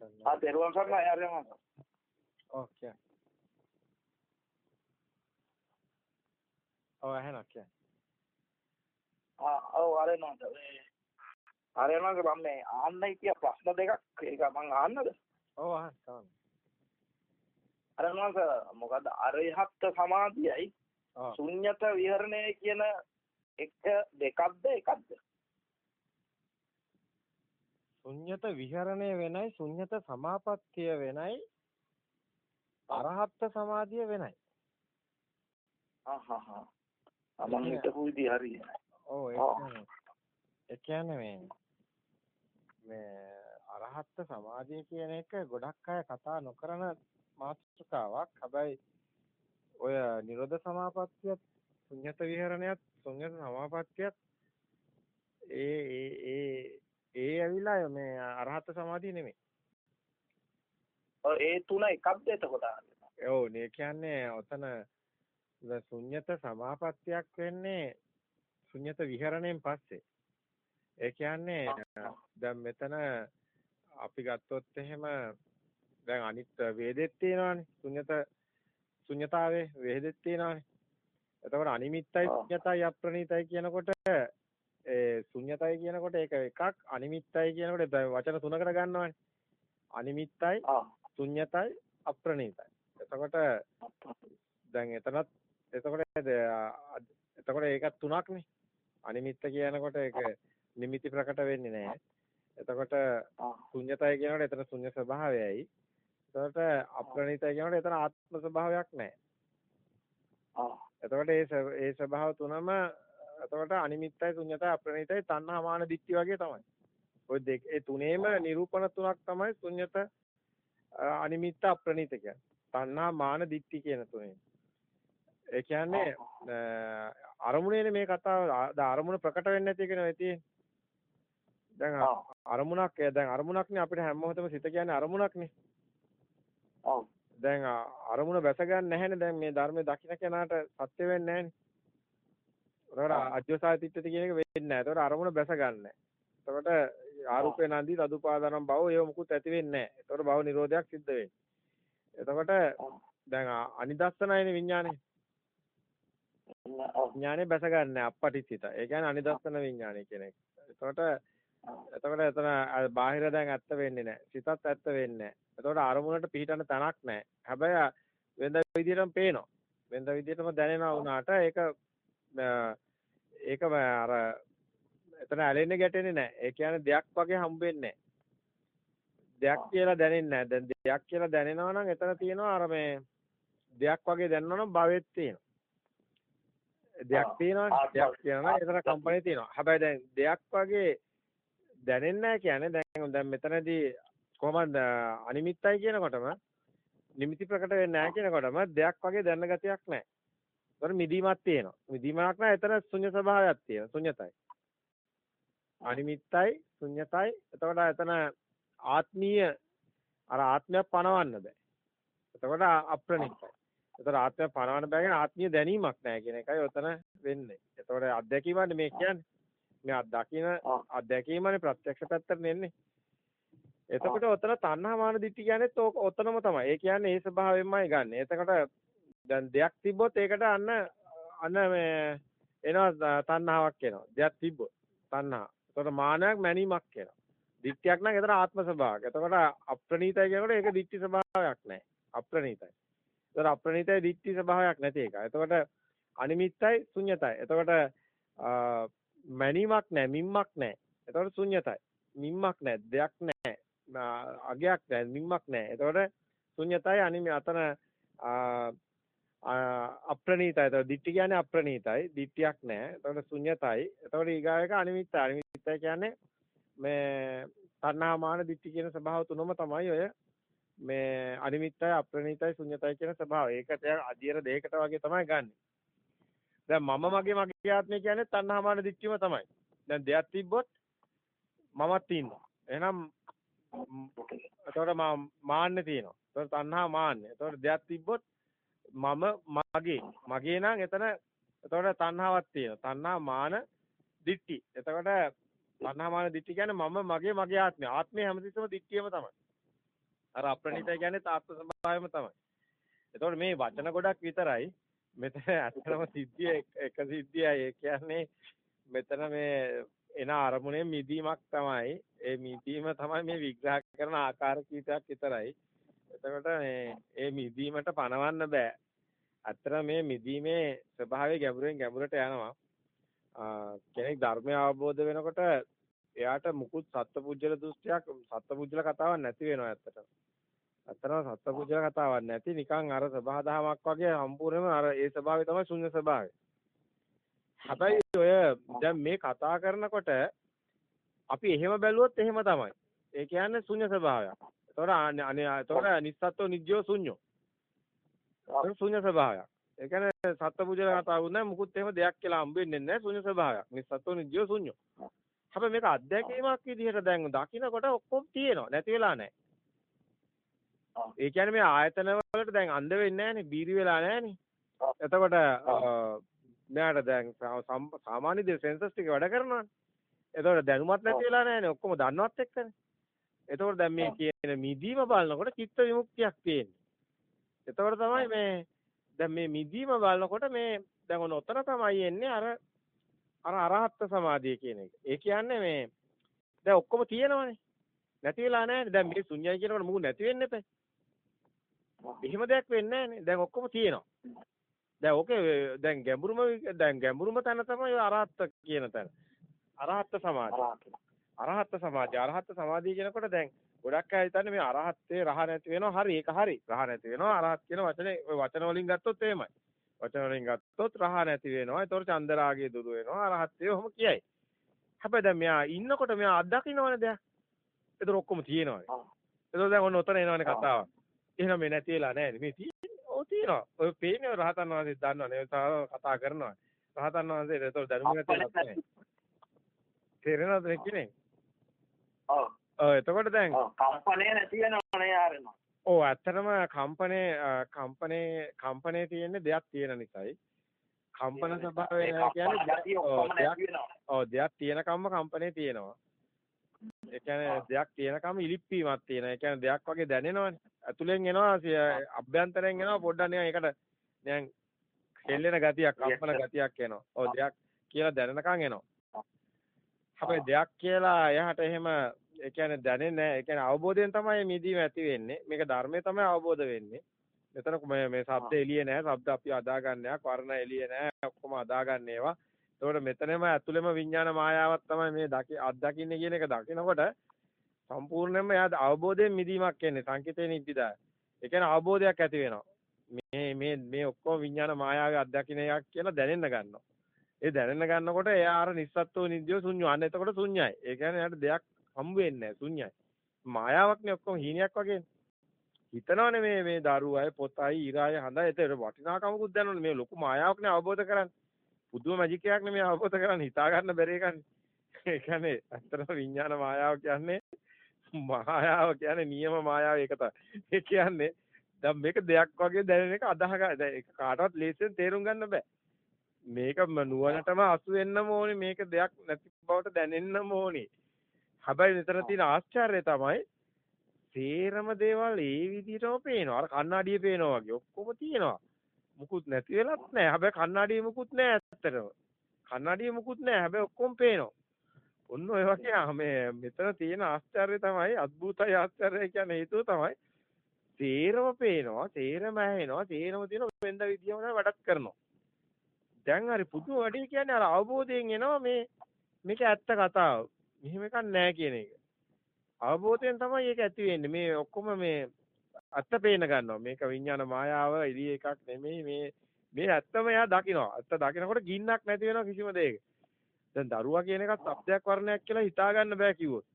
ආ තෙරුවන් සරණයි ආර්යමහත. ඕකේ. ඔව් ඇහෙනවා කියන්නේ. ආ ඔව් ආර්යමහත. මේ ආර්යමහත මම මේ ආන්නයි කිය ප්‍රශ්න දෙකක් ඒක මම ආන්නද? ඔව් අහන්න තමයි. ආර්යමහත මොකද අරහත් සමාධියයි ඔව්. ශුන්්‍යත විහරණය කියන එක දෙකක්ද එකක්ද? ශුන්්‍යත විහරණය වෙනයි ශුන්්‍යත සමාපත්තිය වෙනයි අරහත් සමාධිය වෙනයි. ආහහා. මම හිතපු විදිහ හරියි. ඔව් ඒ කියන්නේ මේ මේ අරහත් සමාධිය කියන එක ගොඩක් අය කතා නොකරන මාතෘකාවක්. හැබැයි ඔය නිරෝධ සමාපත්තියත් ශුන්්‍යත විහරණයත් ශුන්්‍යත සමාපත්තියත් ඒ ඒ ඒ ඒ ඇවිල්ලා මේ අරහත් සමාධිය නෙමෙයි. ඔව් ඒ තුන එකක්ද එතකොට? ඔව් මේ කියන්නේ ඔතන ශුන්්‍යත සමාපත්තියක් වෙන්නේ ශුන්්‍යත විහරණයෙන් පස්සේ. ඒ කියන්නේ දැන් මෙතන අපි ගත්තොත් එහෙම දැන් අනිත් වේදෙත් තියෙනවානේ ශුන්්‍යත ශුන්්‍යතාවේ වේදෙත් තියෙනවානේ. එතකොට අනිමිත්තයි. ශුන්්‍යතයි අප්‍රණීතයි කියනකොට ඒ ශුන්්‍යතයි කියනකොට ඒක එකක් අනිමිත්තයි කියනකොට වචන තුනකට ගන්නවානේ. අනිමිත්තයි. ශුන්්‍යතයි අප්‍රණීතයි. එතකොට දැන් එතනත් එතකොට එතකොට ඒකත් තුනක්නේ. අනිමිත්ත කියනකොට ඒක නිමිති ප්‍රකට වෙන්නේ නැහැ. එතකොට. ශුන්්‍යතය කියනකොට එතන ශුන්‍ය ස්වභාවයයි. එතකොට අප්‍රණීතය කියනකොට එතන ආත්ම ස්වභාවයක් නැහැ. එතකොට ස්ව- ඒ ස්වභාව තුනම එතකොට අනිමිත්තයි ශුන්‍යතයි අප්‍රණීතයි තණ්හා මාන දික්ටි වගේ තමයි. ওই දෙක ඒ තුනේම නිරූපණ තුනක් තමයි ශුන්‍යත අනිමිත්ත අප්‍රණීත කියන්නේ. තණ්හා මාන දික්ටි කියන තුනේ. ඒ කියන්නේ අරමුණේනේ මේ කතාව අරමුණ ප්‍රකට වෙන්නේ නැති එකනේ ඔය තියෙන්නේ. දැන්. අරමුණක් දැන් අරමුණක්නේ අපිට හැම මොහොතම සිත කියන්නේ අරමුණක්නේ. ඔව්. දැන් අරමුණ බැස ගන්න නැහැනේ දැන් මේ ධර්මයේ දකින්න කෙනාට සත්‍ය වෙන්නේ නැහැනේ. ඒතකොට අජ්ජසාතිත්‍ත්‍ති කියන එක වෙන්නේ නැහැ. ඒතකොට අරමුණ බැස ගන්න නැහැ. එතකොට ආරූපේ නන්දි තදුපාදානම් භව ඒව මුකුත් ඇති වෙන්නේ නැහැ. එතකොට භව නිරෝධයක් සිද්ධ වෙන්නේ. එතකොට දැන් අනිදස්සනයිනේ විඥානේ. විඥානේ බැස ගන්න නැහැ අපපටිච්චිත. ඒ කියන්නේ අනිදස්සන විඥානේ කියන එක. එතකොට එතකොට එතන බාහිර දැන් ඇත්ත වෙන්නේ නැහැ. සිතත් ඇත්ත වෙන්නේ නැහැ. එතකොට අරමුණට පිහිටන තැනක් නැහැ. හැබැයි වෙනද විදියටම පේනවා. වෙනද විදියටම දැනෙනවා වුණාට ඒක ඒක අර එතන ඇලෙන්නේ ගැටෙන්නේ නැහැ. ඒ කියන්නේ දෙයක් වගේ හම්බෙන්නේ නැහැ. දෙයක් කියලා දැනෙන්නේ නැහැ. දැන් දෙයක් කියලා දැනෙනවා නම් එතන තියෙනවා අර මේ දෙයක් වගේ දැනනවා නම් භවෙත් තියෙනවා. දෙයක්. ආත්ම- දෙයක් තියෙනවා එතන කම්පණේ තියෙනවා. හැබැයි දැන් දෙයක් වගේ දැනෙන්නේ නැහැ කියන්නේ දැන් දැන් මෙතනදී කොහොමද අනිමිත්තයි කියනකොටම නිමිති ප්‍රකට වෙන්නේ නැහැ කියනකොටම දෙයක් වගේ දැනන ගතියක් නැහැ. ඒතර මිදීමක් තියෙනවා. මිදීමක් නැහැ එතන ශුන්‍ය ස්වභාවයක් තියෙනවා. ශුන්‍යතයි. අනිමිත්තයි ශුන්‍යතයි. එතකොට එතන ආත්මීය අර ආත්මයක් පණවන්න බෑ. එතකොට අප්‍රණිතයි. එතකොට ආත්මයක් පණවන්න බෑ කියන ආත්මීය දැනීමක් නැහැ කියන එකයි උතන වෙන්නේ. එතකොට අත්දැකීමන්නේ මේ කියන්නේ. මේ අත්දකින්න ආ. අත්දැකීමනේ ප්‍රත්‍යක්ෂ පැත්තට නෙන්නේ. එතකොට ඔතන තණ්හා මාන දිට්ඨි කියන්නේත් ඕක ඔතනම තමයි. ඒ කියන්නේ ඒ ස්වභාවයෙන්මයි ගන්න. එතකොට දැන් දෙයක් තිබ්බොත් ඒකට අන්න අන්න මේ එනවා තණ්හාවක් එනවා. දෙයක් තිබ්බොත් තණ්හා. එතකොට මානයක් මැනීමක් එනවා. දිට්ඨියක් නම් ඒතර ආත්ම ස්වභාවයක්. එතකොට අප්‍රණීතයි කියනකොට ඒක දිට්ඨි ස්වභාවයක් නෑ. අප්‍රණීතයි. එතකොට අප්‍රණීතයි දිට්ඨි ස්වභාවයක් නැති එක. එතකොට අනිමිත්තයි ශුන්‍යතයි. එතකොට මැනීමක් නෑ, මිම්මක් නෑ. එතකොට ශුන්‍යතයි. මිම්මක් නෑ, දෙයක් නෑ. අගයක් නෑ, මිම්මක් නෑ. එතකොට ශුන්‍යතයි අනිමි අතන අප්‍රණීතයි. එතකොට දිට්ඨි කියන්නේ අප්‍රණීතයි. දිට්ඨියක් නෑ. එතකොට ශුන්‍යතයි. එතකොට ඊගාව එක අනිමිත්තයි. අනිමිත්තයි කියන්නේ මේ තණ්හාමාන දිට්ඨි කියන ස්වභාව තුනම තමයි ඔය මේ අනිමිත්තයි අප්‍රණීතයි ශුන්‍යතයි කියන ස්වභාවය. ඒකට අධියර දෙයකට වගේ තමයි ගන්නෙ. දැන් මම මගේ මගේ ආත්මය කියන්නේ තණ්හාමාන දිට්ඨියම තමයි. දැන් දෙයක් තිබ්බොත් මමත් ඉන්නවා. එහෙනම් එතකොට මාන්නේ තියෙනවා. එතකොට තණ්හා මාන්නේ. එතකොට දෙයක් තිබ්බොත් මම මගේ මගේ නම් එතන එතකොට තණ්හාවක් තියෙනවා. තණ්හා මාන දිට්ඨි. එතකොට තණ්හා මාන දිට්ඨි කියන්නේ මම මගේ මගේ ආත්මය. ආත්මය හැමතිස්සම දිට්ඨියම තමයි. අර අප්‍රණීතය කියන්නේ තාත්ත ස්වභාවයම තමයි. එතකොට මේ වචන ගොඩක් විතරයි. මෙතන ඇත්තම සිද්ධිය එක සිද්ධියයි. ඒ කියන්නේ මෙතන මේ එන අරමුණේ මිදීමක් තමයි. ඒ මිදීම තමයි මේ විග්‍රහ කරන ආකාර කීපයක් විතරයි. එතකොට මේ ඒ මිදීමට පණවන්න බෑ. අතර මේ මිදීමේ ස්වභාවය ගැඹුරෙන් ගැඹුරට යනවා. කෙනෙක් ධර්මය අවබෝධ වෙනකොට එයාට මුකුත් සත්පුජ්‍යල දෘෂ්ටියක් සත්පුජ්‍යල කතාවක් නැති වෙනවා ඇත්තටම. ඇත්තටම සත්පුජ්‍යල කතාවක් නැති නිකන් අර සබහා දහමක් වගේ සම්පූර්ණයෙන්ම අර ඒ ස්වභාවය තමයි ශුන්‍ය ස්වභාවය. හැබැයි ඔය දැන් මේ කතා කරනකොට අපි එහෙම බැලුවොත් එහෙම තමයි. ඒ කියන්නේ ශුන්‍ය ස්වභාවයක්. ඒතොර අනේ ඒතොර නිස්සත්ත්ව නිජ්ජෝ ශුන්‍යෝ. ඒක ශුන්‍ය ස්වභාවයක්. ඒ කියන්නේ සත්පුජ්‍යල කතාවුත් නැහැ මුකුත් එහෙම දෙයක් කියලා හම්බෙන්නේ නැහැ ශුන්‍ය ස්වභාවයක්. නිස්සත්ත්ව නිජ්ජෝ ශුන්‍යෝ. හැබැයි මේක අත්දැකීමක් විදිහට දැන් දකින්නකොට ඔක්කොම තියෙනවා නැති වෙලා නැහැ. ඒ කියන්නේ මේ ආයතන වලට දැන් අන්ධ වෙන්නේ නැහනේ බීරි වෙලා නැහනේ. එතකොට මෙයාට දැන් සාමාන්‍ය දේ සෙන්සස් ටික වැඩ කරනවානේ. එතකොට දැනුමත් නැති වෙලා නැහනේ ඔක්කොම දන්නවත් එක්කනේ. එතකොට දැන් මේ කියන මිදීම බලනකොට චිත්ත විමුක්තියක් තියෙන්නේ. එතකොට තමයි මේ දැන් මේ මිදීම බලනකොට මේ දැන් ඔන්න ඔතන තමයි එන්නේ අර අර අරහත් සමාධිය කියන එක. ඒ කියන්නේ මේ දැන් ඔක්කොම තියෙනවනේ. නැති වෙලා නැහැනේ. දැන් මේ ශුන්‍යයි කියනකොට මොකද නැති වෙන්නේ නැපේ. එහෙම දෙයක් වෙන්නේ නැහැනේ. දැන් ඔක්කොම තියෙනවා. දැන් ඕකේ දැන් ගැඹුරුම දැන් ගැඹුරුම තැන තමයි අරහත් කියන තැන. අරහත් සමාධිය. අරහත් සමාධිය. අරහත් සමාධිය කියනකොට දැන් ගොඩක් අය හිතන්නේ මේ අරහත්ත්වේ රහ නැති වෙනවා. හරි ඒක හරි. රහ නැති වෙනවා. අරහත් කියන වචනේ ඔය වචන වලින් ගත්තොත් එහෙමයි. වචන වලින් ගත්තොත් රහ නැති වෙනවා. ඒතකොට චන්දරාගය දුරු වෙනවා. අරහත්ත්වය ඔහොම කියයි. හැබැයි දැන් මෙයා ඉන්නකොට මෙයා අත්දකින්නවනේ දැන්. ඒතර ඔක්කොම තියෙනවානේ. ඒතකොට දැන් ඔන්න ඔතන එනවනේ කතාව. එහෙනම් මේ නැති වෙලා නැහැ මේ තියෙන්නේ. ඔව් තියෙනවා. ඔය පේන්නේ රහතන් වහන්සේ දන්නවනේ. ඔය කතා කරනවා. රහතන් වහන්සේ ඒතකොට දැනුම නැති නැහැ. තේරෙනවද කියන්නේ? ඔව්. එතකොට දැන් කම්පණය නැති වෙනවනේ යාරෙනවා. ඔව් ඇත්තටම කම්පනේ කම්පනේ කම්පනේ තියෙන්නේ දෙයක් තියෙන නිසායි. කම්පන ස්වභාවය කියන්නේ ඔව් දෙයක් තියෙනකම්ම කම්පනේ තියෙනවා. ඒ කියන්නේ දෙයක් තියෙනකම් ඉලිප්පීමක් තියෙනවා. ඒ කියන්නේ දෙයක් වගේ දැනෙනවනේ. ඇතුලෙන් එනවා අභ්‍යන්තරයෙන් එනවා පොඩ්ඩක් නිකන් ඒකට දැන් හෙල්ලෙන ගතියක් කම්පන ගතියක් එනවා. ඔව් දෙයක් කියලා දැනෙනකම් එනවා. හැබැයි දෙයක් කියලා එයාට එහෙම ඒ කියන්නේ දැනෙන්නේ නැහැ. ඒ කියන්නේ අවබෝධයෙන් තමයි මිදීම ඇති වෙන්නේ. මේක ධර්මයේ තමයි අවබෝධ වෙන්නේ. මෙතන මේ මේ ශබ්ද එළියේ නැහැ. ශබ්ද අපි අදාගන්නේ නැහැ. වර්ණ එළියේ නැහැ. ඔක්කොම අදාගන්නේ ඒවා. ඒතකොට මෙතනම ඇතුළෙම විඥාන මායාවක් තමයි මේ දකි අත්දකින්නේ කියන එක දකිනකොට සම්පූර්ණයෙන්ම එයා අවබෝධයෙන් මිදීමක් එන්නේ සංකිතේ නිබ්බිදාය. ඒ කියන්නේ අවබෝධයක් ඇති වෙනවා. මේ මේ මේ ඔක්කොම විඥාන මායාවේ අත්දකින්න එකක් කියලා දැනෙන්න ගන්නවා. ඒ දැනෙන්න ගන්නකොට එයා අර නිස්සත්ත්ව නිද්‍යෝ ශුන්‍යෝ. අන්න එතකොට ශුන්‍යයි. ඒ කියන්නේ එයාට දෙයක් හම්බ වෙන්නේ නැහැ ශුන්‍යයි. මායාවක්නේ ඔක්කොම හීනයක් වගේ. හිතනවනේ මේ මේ දරුවයි පොතයි ඉරාය හඳයි ඒතර වටිනාකමකුත් දැනනවනේ මේ ලොකු මායාවක්නේ අවබෝධ කරන්නේ. පුදුම මැජික් එකක් නේ මේ අවබෝධ කරන්නේ හිතා ගන්න බැරි එකනේ. ඒ කියන්නේ ඇත්තටම විඥාන මායාව කියන්නේ මායාව කියන්නේ නියම මායාව ඒක තමයි. ඒ කියන්නේ දැන් මේක දෙයක් වගේ දැනෙන එක අදාහ ගන්න. දැන් ඒක කාටවත් ලේසියෙන් තේරුම් ගන්න බෑ. මේක නුවණටම අසු වෙන්නම ඕනේ මේක දෙයක් නැති බවට දැනෙන්නම ඕනේ. හැබැයි මෙතන තියෙන ආශ්චර්යය තමයි සේරම දේවල් ඒ විදිහටම පේනවා. අර කණ්ණාඩියේ පේනවා වගේ ඔක්කොම තියෙනවා. මුකුත් නැති වෙලත් නැහැ. හැබැයි කණ්ණාඩියේ මුකුත් නැහැ ඇත්තටම. කණ්ණාඩියේ මුකුත් නැහැ. හැබැයි ඔක්කොම පේනවා. ඔන්න ඔය වගේ මේ මෙතන තියෙන ආශ්චර්යය තමයි අద్భుතයි ආශ්චර්යය කියන්නේ හේතුව තමයි සේරම පේනවා, සේරම ඇහෙනවා, සේරම තියෙන වෙනද විදියම වැඩක් කරනවා. දැන් හරි පුදුම වැඩේ කියන්නේ අර අවබෝධයෙන් එනවා මේ මේක ඇත්ත කතාව. මෙහෙම එකක් නැහැ කියන එක. අවබෝධයෙන් තමයි ඒක ඇති වෙන්නේ. මේ ඔක්කොම මේ අත්ත පේන ගන්නවා. මේක විඥාන මායාව ඉදී එකක් නෙමෙයි මේ මේ ඇත්තම එයා දකිනවා. ඇත්ත දකිනකොට ගින්නක් නැති වෙනවා කිසිම දෙයක. දැන් දරුවා කියන එකත් શબ્දයක් වර්ණයක් කියලා හිතා ගන්න බෑ කිව්වොත්.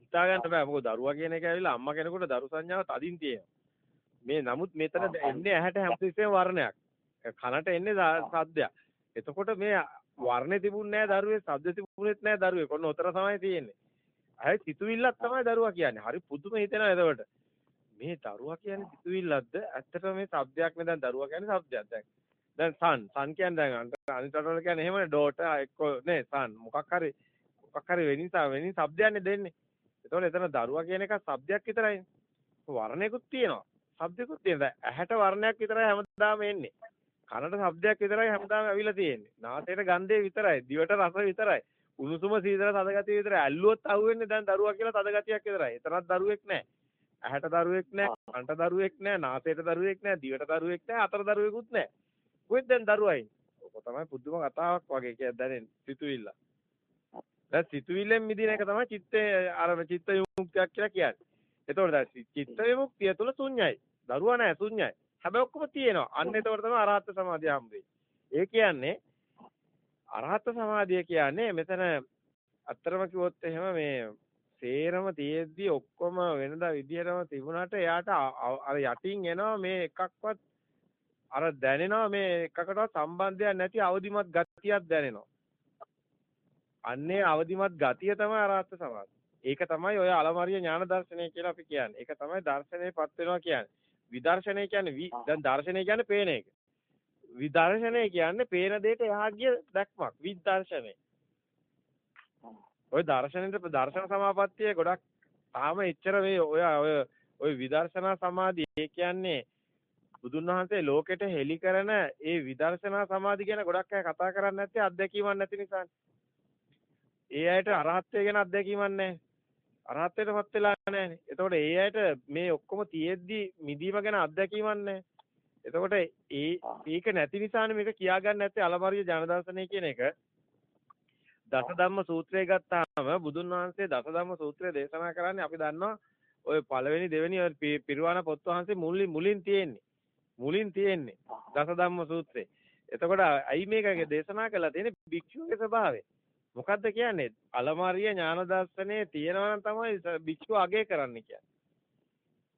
හිතා ගන්න බෑ. මොකද දරුවා කියන එක ඇවිල්ලා අම්මා කෙනෙකුට දරු සංඥාව තදින් තියෙනවා. මේ නමුත් මෙතන එන්නේ ඇහැට හැමතිස්සෙම වර්ණයක්. කනට එන්නේ සද්දයක්. එතකොට මේ වර්ණේ තිබුණේ නැහැ දරුවේ, ශබ්ද තිබුණෙත් නැහැ දරුවේ. කොන්න උතර තමයි තියෙන්නේ. අය සිතුවිල්ලක් තමයි දරුවා කියන්නේ. හරි පුදුම හිතෙනවා එතකොට. මේ දරුවා කියන්නේ සිතුවිල්ලක්ද? ඇත්තටම මේ શબ્දයක් නේ දැන් දරුවා කියන්නේ શબ્දයක්. දැන් දැන් son son කියන්නේ දැන් අනිතරවල කියන්නේ එහෙමනේ daughter එක්ක නේ son මොකක් හරි මොකක් හරි වෙන නිසා වෙන શબ્දයක්නේ දෙන්නේ. එතකොට එතන දරුවා කියන එක શબ્දයක් විතරයිනේ. වර්ණයකුත් තියෙනවා. શબ્දයකුත් තියෙනවා. ඇහැට වර්ණයක් විතරයි හැමදාම එන්නේ. කනට ශබ්දයක් විතරයි හැමදාම ඇවිල්ලා තියෙන්නේ. නාසයට ගන්ධය විතරයි. දිවට රස විතරයි. උණුසුම සීතල තදගතිය විතරයි. ඇල්ලුවොත් අහුවෙන්නේ දැන් දරුවා කියලා තදගතියක් විතරයි. එතරම් දරුවෙක් නැහැ. ඇහැට දරුවෙක් නැහැ. කනට දරුවෙක් නැහැ. නාසයට දරුවෙක් නැහැ. දිවට දරුවෙක් නැහැ. අතර දරුවෙකුත් නැහැ. කොහෙද දැන් දරුවා ඉන්නේ? ඔක තමයි පුදුම කතාවක් වගේ කියලා දැනෙන්නේ. සිතුවිල්ල. දැන් සිතුවිල්ලෙන් මිදින එක තමයි චිත්තේ අර චිත්ත විමුක්තියක් කියලා කියන්නේ. එතකොට දැන් චිත්ත විමුක්තිය තුල ශුන්‍යයි. දරුවා නැහැ ශුන්‍යයි. හැබැයි ඔක්කොම තියෙනවා. අන්න එතකොට තමයි අරහත් සමාධිය හම්බෙන්නේ. ඒ කියන්නේ අරහත් සමාධිය කියන්නේ මෙතන අත්‍තරම කිව්වොත් එහෙම මේ සේරම තියෙද්දි ඔක්කොම වෙනදා විදියටම තිබුණාට එයාට අර යටින් එනවා මේ එකක්වත් අර දැනෙනවා මේ එකකටවත් සම්බන්ධයක් නැති අවදිමත් ගතියක් දැනෙනවා. අන්නේ අවදිමත් ගතිය තමයි අරහත් සමාධිය. ඒක තමයි ඔය අලමරිය ඥාන දර්ශනය කියලා අපි කියන්නේ. ඒක තමයි දර්ශනයපත් වෙනවා කියන්නේ. විදර්ශනය කියන්නේ දැන් දර්ශනය කියන්නේ පේන එක. විදර්ශනය කියන්නේ පේන දෙයට එහා ගිය දැක්මක්. විදර්ශනය. ඔය දර්ශනෙට දර්ශන සමාපත්තිය ගොඩක් තාම එච්චර වේ ඔය ඔය ඔය විදර්ශනා සමාධිය ඒ කියන්නේ බුදුන් වහන්සේ ලෝකෙට හෙළි කරන ඒ විදර්ශනා සමාධි ගැන ගොඩක් අය කතා කරන්නේ නැත්තේ අත්දැකීමක් නැති නිසානේ. ඒ අයට අරහත්ත්වය ගැන අත්දැකීමක් නැහැ. අරහත්ත්වයටපත් වෙලා නැහැනේ. එතකොට ඒ අයට මේ ඔක්කොම තියෙද්දි මිදීම ගැන අත්දැකීමක් නැහැ. එතකොට ඒ ඒක නැති නිසානේ මේක කියාගන්න නැත්තේ අලමරිය ජනදර්ශනය කියන එක. දසධම්ම සූත්‍රය ගත්තාම බුදුන් වහන්සේ දසධම්ම සූත්‍රය දේශනා කරන්නේ අපි දන්නවා ඔය පළවෙනි දෙවෙනි ඔය පිරිවාන පොත් වහන්සේ මුලින් මුලින් තියෙන්නේ. මුලින් තියෙන්නේ දසධම්ම සූත්‍රේ. එතකොට අයි මේක දේශනා කළා තියෙන්නේ භික්ෂුවගේ ස්වභාවය. මොකද්ද කියන්නේ? අලමාරිය ඥාන දර්ශනේ තියෙනවා නම් තමයි භික්ෂුව අගය කරන්න කියන්නේ.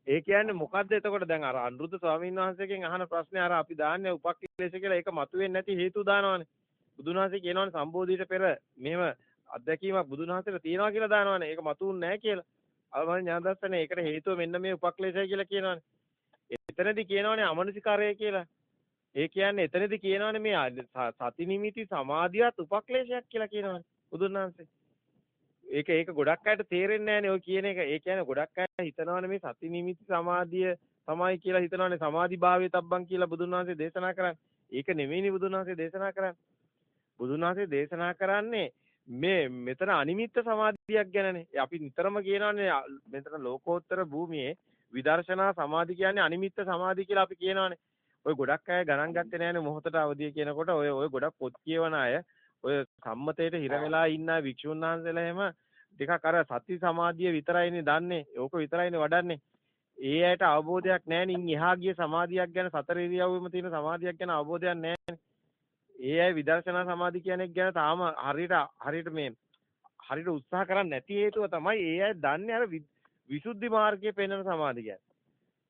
ඒ කියන්නේ මොකද්ද එතකොට දැන් අර අනුරුද්ධ ස්වාමීන් වහන්සේගෙන් අහන ප්‍රශ්නේ අර අපි දාන්නේ උපක්ලේශ කියලා ඒක මතුවෙන්නේ නැති හේතු දානවනේ. බුදුන් වහන්සේ කියනවනේ සම්බෝධියට පෙර මෙහෙම අත්දැකීමක් බුදුන් වහන්සේට තියෙනවා කියලා දානවනේ. ඒක මතුවුන්නේ නැහැ කියලා. අලමාරිය ඥාන දර්ශනේ ඒකට හේතුව මෙන්න මේ උපක්ලේශය කියලා කියනවනේ. එතනදී කියනවනේ අමනසිකාරය කියලා. ඒ කියන්නේ එතනදී කියනවනේ මේ සති නිමිති සමාධියත් උපක්ලේශයක් කියලා කියනවනේ බුදුන් වහන්සේ. ඒක ඒක ගොඩක් අයට තේරෙන්නේ නැහැනේ ඔය කියන එක. ඒ කියන්නේ ගොඩක් අය හිතනවනේ මේ සති නිමිති සමාධිය තමයි කියලා හිතනවනේ සමාධි භාවයේ තබ්බන් කියලා බුදුන් වහන්සේ දේශනා කරන්නේ. ඒක නෙමෙයිනේ බුදුන් වහන්සේ දේශනා කරන්නේ. බුදුන් වහන්සේ දේශනා කරන්නේ මේ මෙතන අනිමිත්ත සමාධියක් ගැනනේ. අපි නිතරම කියනවානේ මෙතන ලෝකෝත්තර භූමියේ විදර්ශනා සමාධි කියන්නේ අනිමිත්ත සමාධි කියලා අපි කියනවානේ. ඔය ගොඩක් අය ගණන් ගත්තේ නැහැනේ මොහොතට අවදිය කියනකොට ඔය ඔය ගොඩක් පොත් කියවන අය ඔය සම්මතයට හිර වෙලා ඉන්න වික්ෂුන් වහන්සේලා එහෙම ටිකක් අර සති සමාධිය විතරයිනේ දන්නේ. ඕක විතරයිනේ වඩන්නේ. ඒ ඇයට අවබෝධයක් නැහැ නින් එහා ගිය සමාධියක් ගැන සතර ඉරියව්වෙම තියෙන සමාධියක් ගැන අවබෝධයක් නැහැ. ඒ අය විදර්ශනා සමාධි කියන එක ගැන තාම හරියට හරියට මේ හරියට උත්සාහ කරන්නේ නැති හේතුව තමයි ඒ අය දන්නේ අර විසුද්ධි මාර්ගයේ පෙන්වන සමාධිය කියන්නේ.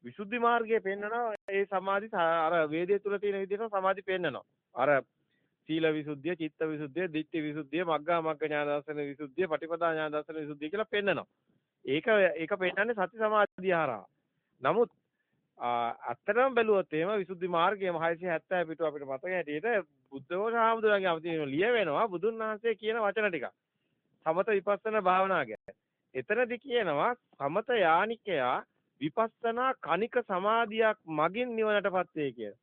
විසුද්ධි මාර්ගයේ පෙන්වනවා ඒ සමාධි අර වේදයේ තුල තියෙන විදිහට සමාධි පෙන්වනවා. අර සීල විසුද්ධිය, චිත්ත විසුද්ධිය, ditthi විසුද්ධිය, මග්ගා මග්ග ඥාන දර්ශන විසුද්ධිය, පටිපදා ඥාන දර්ශන විසුද්ධිය කියලා පෙන්වනවා. ඒක ඒක පෙන්වන්නේ සති සමාධිය හරහා. නමුත් අත්‍තරම බැලුවොත් එහෙම විසුද්ධි මාර්ගයේ 670 පිටු අපිට මතක හැටියට බුද්ධෝස හාමුදුරන්ගේ අවතීන ලිය වෙනවා බුදුන් වහන්සේ කියන වචන ටික. සමත විපස්සනා භාවනා ගැන. එතනදි කියනවා සමත යානිකයා විපස්සනා කනික සමාධියක් මගින් නිවනටපත් වේ කියලා.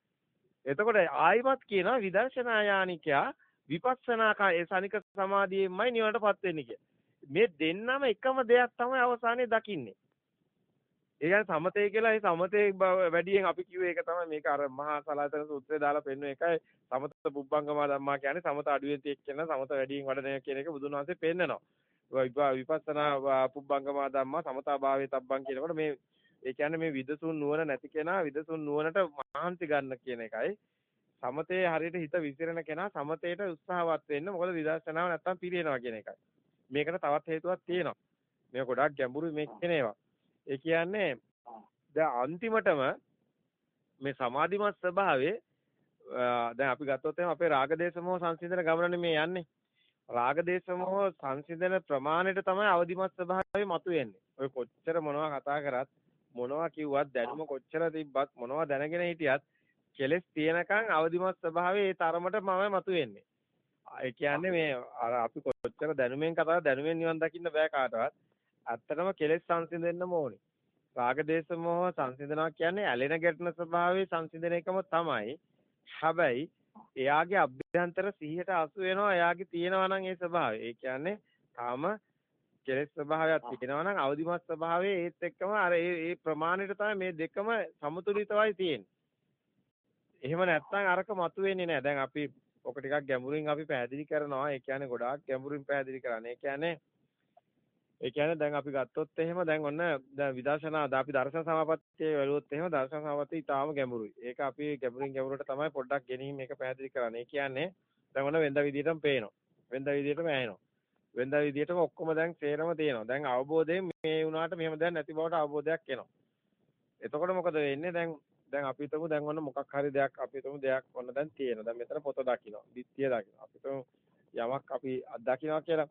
එතකොට ආයිමත් කියනවා විදර්ශනා යානිකයා විපස්සනා ඒ සනික සමාධියෙන්මයි නිවනටපත් වෙන්නේ කියලා. මේ දෙන්නම එකම දෙයක් තමයි අවසානයේ දකින්නේ. ඒ කියන්නේ සමතේ කියලා ඒ සමතේ වැඩියෙන් අපි කිව්වේ ඒක තමයි මේක අර මහා සලාතන සූත්‍රය දාලා පෙන්වන එකයි සමත පුබ්බංගම ධම්මා කියන්නේ සමත අඩුවෙන් තියෙක් කියන සමත වැඩියෙන් වඩන කියන එක බුදුන් වහන්සේ පෙන්නනවා. විපස්සනා පුබ්බංගම ධම්මා සමතාභාවයේ තබ්බන් කියනකොට මේ ඒ කියන්නේ මේ විදසුන් නුවණ නැති කෙනා විදසුන් නුවණට මහන්සි ගන්න කියන එකයි. සමතේ හරියට හිත විසිරෙන කෙනා සමතේට උත්සාහවත් වෙන්න මොකද විදර්ශනාව නැත්තම් පිරිනනවා කියන එකයි. මේකට තවත් හේතුවක් තියෙනවා. මේ ගොඩක් ගැඹුරු මේ කියන ඒවා. ඒ කියන්නේ දැන් අන්තිමටම මේ සමාධිමත් ස්වභාවයේ දැන් අපි ගත්තොත් එහෙනම් අපේ රාගදේශමෝ සංසිඳන ගමනනේ මේ යන්නේ. රාගදේශමෝ සංසිඳන ප්‍රමාණයට තමයි අවදිමත් ස්වභාවය මතුවෙන්නේ. ඔය කොච්චර මොනවා කතා කරත් මොනවා කිව්වත් දැනුම කොච්චර තිබ්බත් මොනවා දැනගෙන හිටියත් කෙලස් තියෙනකන් අවදිමත් ස්වභාවයේ ඒ තරමටමම මතුවෙන්නේ. ඒ කියන්නේ මේ අර අපි කොච්චර දැනුමෙන් කතා දැනුමෙන් නිවන් දකින්න බෑ කාටවත්. ඇත්තටම කෙලෙස් සංසිඳෙන්නම ඕනේ. රාග දේශ මොහ සංසිඳනවා කියන්නේ ඇලෙන ගැටෙන ස්වභාවයේ සංසිඳන එකම තමයි. හැබැයි එයාගේ අභ්‍යන්තර 100ට 80 වෙනවා එයාගේ තියෙනවා නම් ඒ ස්වභාවය. ඒ කියන්නේ තාම කෙලෙස් ස්වභාවයක් තියෙනවා නම් අවදිමත් ස්වභාවයේ ඒත් එක්කම අර ඒ ප්‍රමාණයට තමයි මේ දෙකම සමතුලිතවයි තියෙන්නේ. එහෙම නැත්නම් අරක මතුවෙන්නේ නැහැ. දැන් අපි ඔක ටිකක් ගැඹුරින් අපි පැහැදිලි කරනවා. ඒ කියන්නේ ගොඩාක් ගැඹුරින් පැහැදිලි කරන්නේ. ඒ කියන්නේ ඒ කියන්නේ දැන් අපි ගත්තොත් එහෙම දැන් ඔන්න දැන් විදර්ශනා අපි දර්ශන සමාපත්තිය වැළුවොත් එහෙම දර්ශන සමාපත්තිය ඊටාම ගැඹුරුයි. ඒක අපි ගැඹුරින් ගැඹුරට තමයි පොඩ්ඩක් ගෙනීම මේක පැහැදිලි කරන්නේ. ඒ කියන්නේ දැන් ඔන්න වෙනද විදියටම පේනවා. වෙනද විදියටම ඇහෙනවා. වෙනද විදියටම ඔක්කොම දැන් සේරම තියෙනවා. දැන් අවබෝධයෙන් මේ වුණාට මෙහෙම දැන් නැති බවට අවබෝධයක් එනවා. එතකොට මොකද වෙන්නේ? දැන් දැන් අපි හිතමු දැන් ඔන්න මොකක් හරි දෙයක් අපි හිතමු දෙයක් ඔන්න දැන් තියෙනවා. දැන් මෙතන පොත දකින්න. දිත්‍ය දකින්න. අපි හිතමු යමක් අපි අත්දකින්නවා කියලා.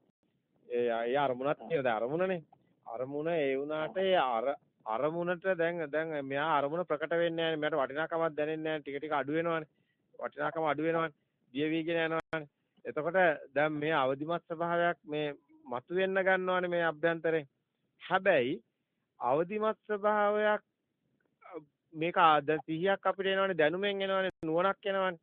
ඒ ඒ අරමුණක් තියෙන දැන් අරමුණනේ. අරමුණ ඒ වුණාට ඒ අර අරමුණට දැන් දැන් මෙයා අරමුණ ප්‍රකට වෙන්නේ නැහැ. මෙයාට වටිනාකමක් දැනෙන්නේ නැහැ. ටික ටික අඩු වෙනවානේ. වටිනාකම අඩු වෙනවානේ. දිය වීගෙන යනවානේ. එතකොට දැන් මේ අවදිමත් ස්වභාවයක් මේ මතුවෙන්න ගන්නවානේ මේ අභ්‍යන්තරේ. හැබැයි අවදිමත් ස්වභාවයක් මේක දැන් සිහියක් අපිට එනවනේ දැනුමෙන් එනවනේ නුවණක් එනවනේ.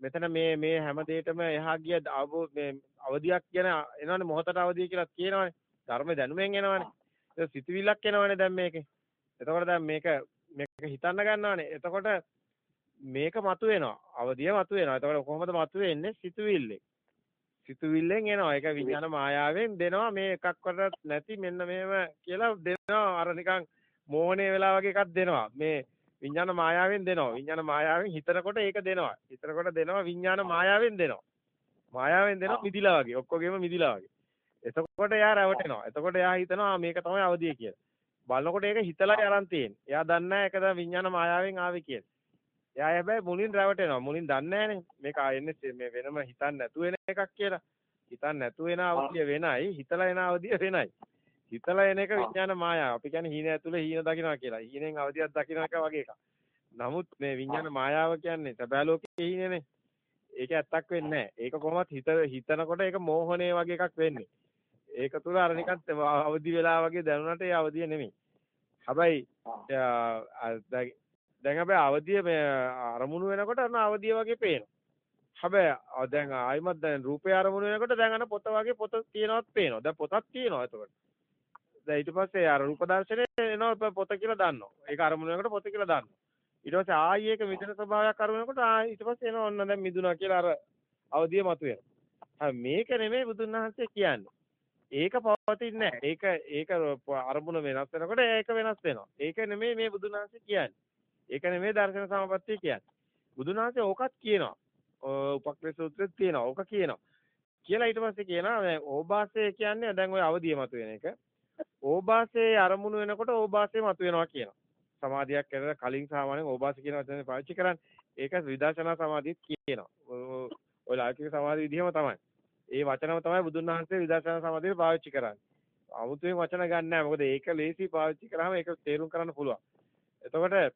මෙතන මේ මේ හැම දෙයකම එහා ගිය අවබෝධ මේ අවදියක් ගැන එනවනේ මොහතට අවදිය කියලා කියනවනේ. ධර්ම දැනුමෙන් එනවනේ. ඒක සිතුවිල්ලක් එනවනේ දැන් මේකේ. එතකොට දැන් මේක මේක හිතන්න ගන්නවනේ. එතකොට මේක මතුවෙනවා. අවදිය මතුවෙනවා. එතකොට කොහොමද මතුවෙන්නේ? සිතුවිල්ලෙන්. සිතුවිල්ලෙන් එනවා. ඒක විඥාන මායාවෙන් දෙනවා මේ එකක්වත් නැති මෙන්න මෙහෙම කියලා දෙනවා. අර නිකන් මෝහණේ වෙලා වගේ එකක් දෙනවා. මේ විඥාන මායාවෙන් දෙනවා. විඥාන මායාවෙන් හිතනකොට ඒක දෙනවා. හිතනකොට දෙනවා විඥාන මායාවෙන් දෙනවා. මායාවෙන් දෙනවා මිදිලා වගේ. ඔක්කොගෙම මිදිලා වගේ. එතකොට එයා රැවටෙනවා. එතකොට එයා හිතනවා මේක තමයි අවදිය කියලා. බලනකොට ඒක හිතලා අරන් තියෙන්නේ. එයා දන්නේ නැහැ ඒක තමයි විඥාන මායාවෙන් ආවේ කියලා. එයා හැබැයි මුලින් රැවටෙනවා. මුලින් දන්නේ නැහනේ. මේක ආයෙන්නේ මේ වෙනම හිතන්නේ නැතු වෙන එකක් කියලා. හිතන්නේ නැතු වෙන අවදිය වෙනයි. හිතලා එන අවදිය වෙනයි. හිතලා එන එක විඥාන මායාව. අපි කියන්නේ හීන ඇතුලේ හීන දකින්නවා කියලා. හීනෙන් අවදියක් දකින්න එක වගේ එකක්. නමුත් මේ විඥාන මායාව කියන්නේ සබෑ ලෝකයේ හීනනේ. ඒක ඇත්තක් වෙන්නේ නැහැ. ඒක කොහොමත් හිත හිතනකොට ඒක මෝහණේ වගේ එකක් වෙන්නේ. ඒක තුල අර නිකන් අවදි වෙලා වගේ දැනුණාට ඒ අවදිය නෙමෙයි. හැබැයි දැන් අපි අවදිය මේ අරමුණු වෙනකොට අන්න අවදිය වගේ පේනවා. හැබැයි දැන් ආයිමත් දැන් රූපේ අරමුණු වෙනකොට දැන් අන්න පොත වගේ පොත තියෙනවත් පේනවා. දැන් පොතක් තියෙනවා එතකොට. දැන් ඊට පස්සේ අර රූප දර්ශනේ එනවා පොත කියලා දන්නවා. ඒක අරමුණු වෙනකොට පොත කියලා දන්නවා. ඊට පස්සේ ආයි ඒක මිදෙන ස්වභාවයක් අරමුණනකොට ආයි ඊට පස්සේ එනවා ඔන්න දැන් මිදුණා කියලා අර අවදිය මතුවෙනවා. හැබැයි මේක නෙමෙයි බුදුන් වහන්සේ කියන්නේ. ඒක පවතින්නේ නැහැ. ඒක ඒක අරමුණ වෙනස් වෙනකොට ඒක වෙනස් වෙනවා. ඒක නෙමෙයි මේ බුදුන් වහන්සේ කියන්නේ. ඒක නෙමෙයි දර්ශන සමාපත්තිය කියන්නේ. බුදුන් වහන්සේ ඕකත් කියනවා. උපක්ලේශ සූත්‍රෙත් තියෙනවා. ඕක කියනවා. කියලා ඊට පස්සේ කියනවා මේ ඕබාසය කියන්නේ දැන් ওই අවදිය මතුවෙන එක. ඕබාසයේ අරමුණු වෙනකොට ඕබාසය මතුවෙනවා කියනවා. සමාධියක් කරලා කලින් සාමාන්‍යයෙන් ඕබාස කියන වචනේ පාවිච්චි කරන්නේ. ඒක විදර්ශනා සමාධියත් කියනවා. ඔය ලායික සමාධි විදිහම තමයි. ඒ වචනම තමයි බුදුන් වහන්සේ විදර්ශනා සමාධියට පාවිච්චි කරන්නේ. 아무තේ වචන ගන්නෑ. මොකද ඒක ලේසි පාවිච්චි කරාම ඒක තේරුම් කරන්න පුළුවන්. එතකොට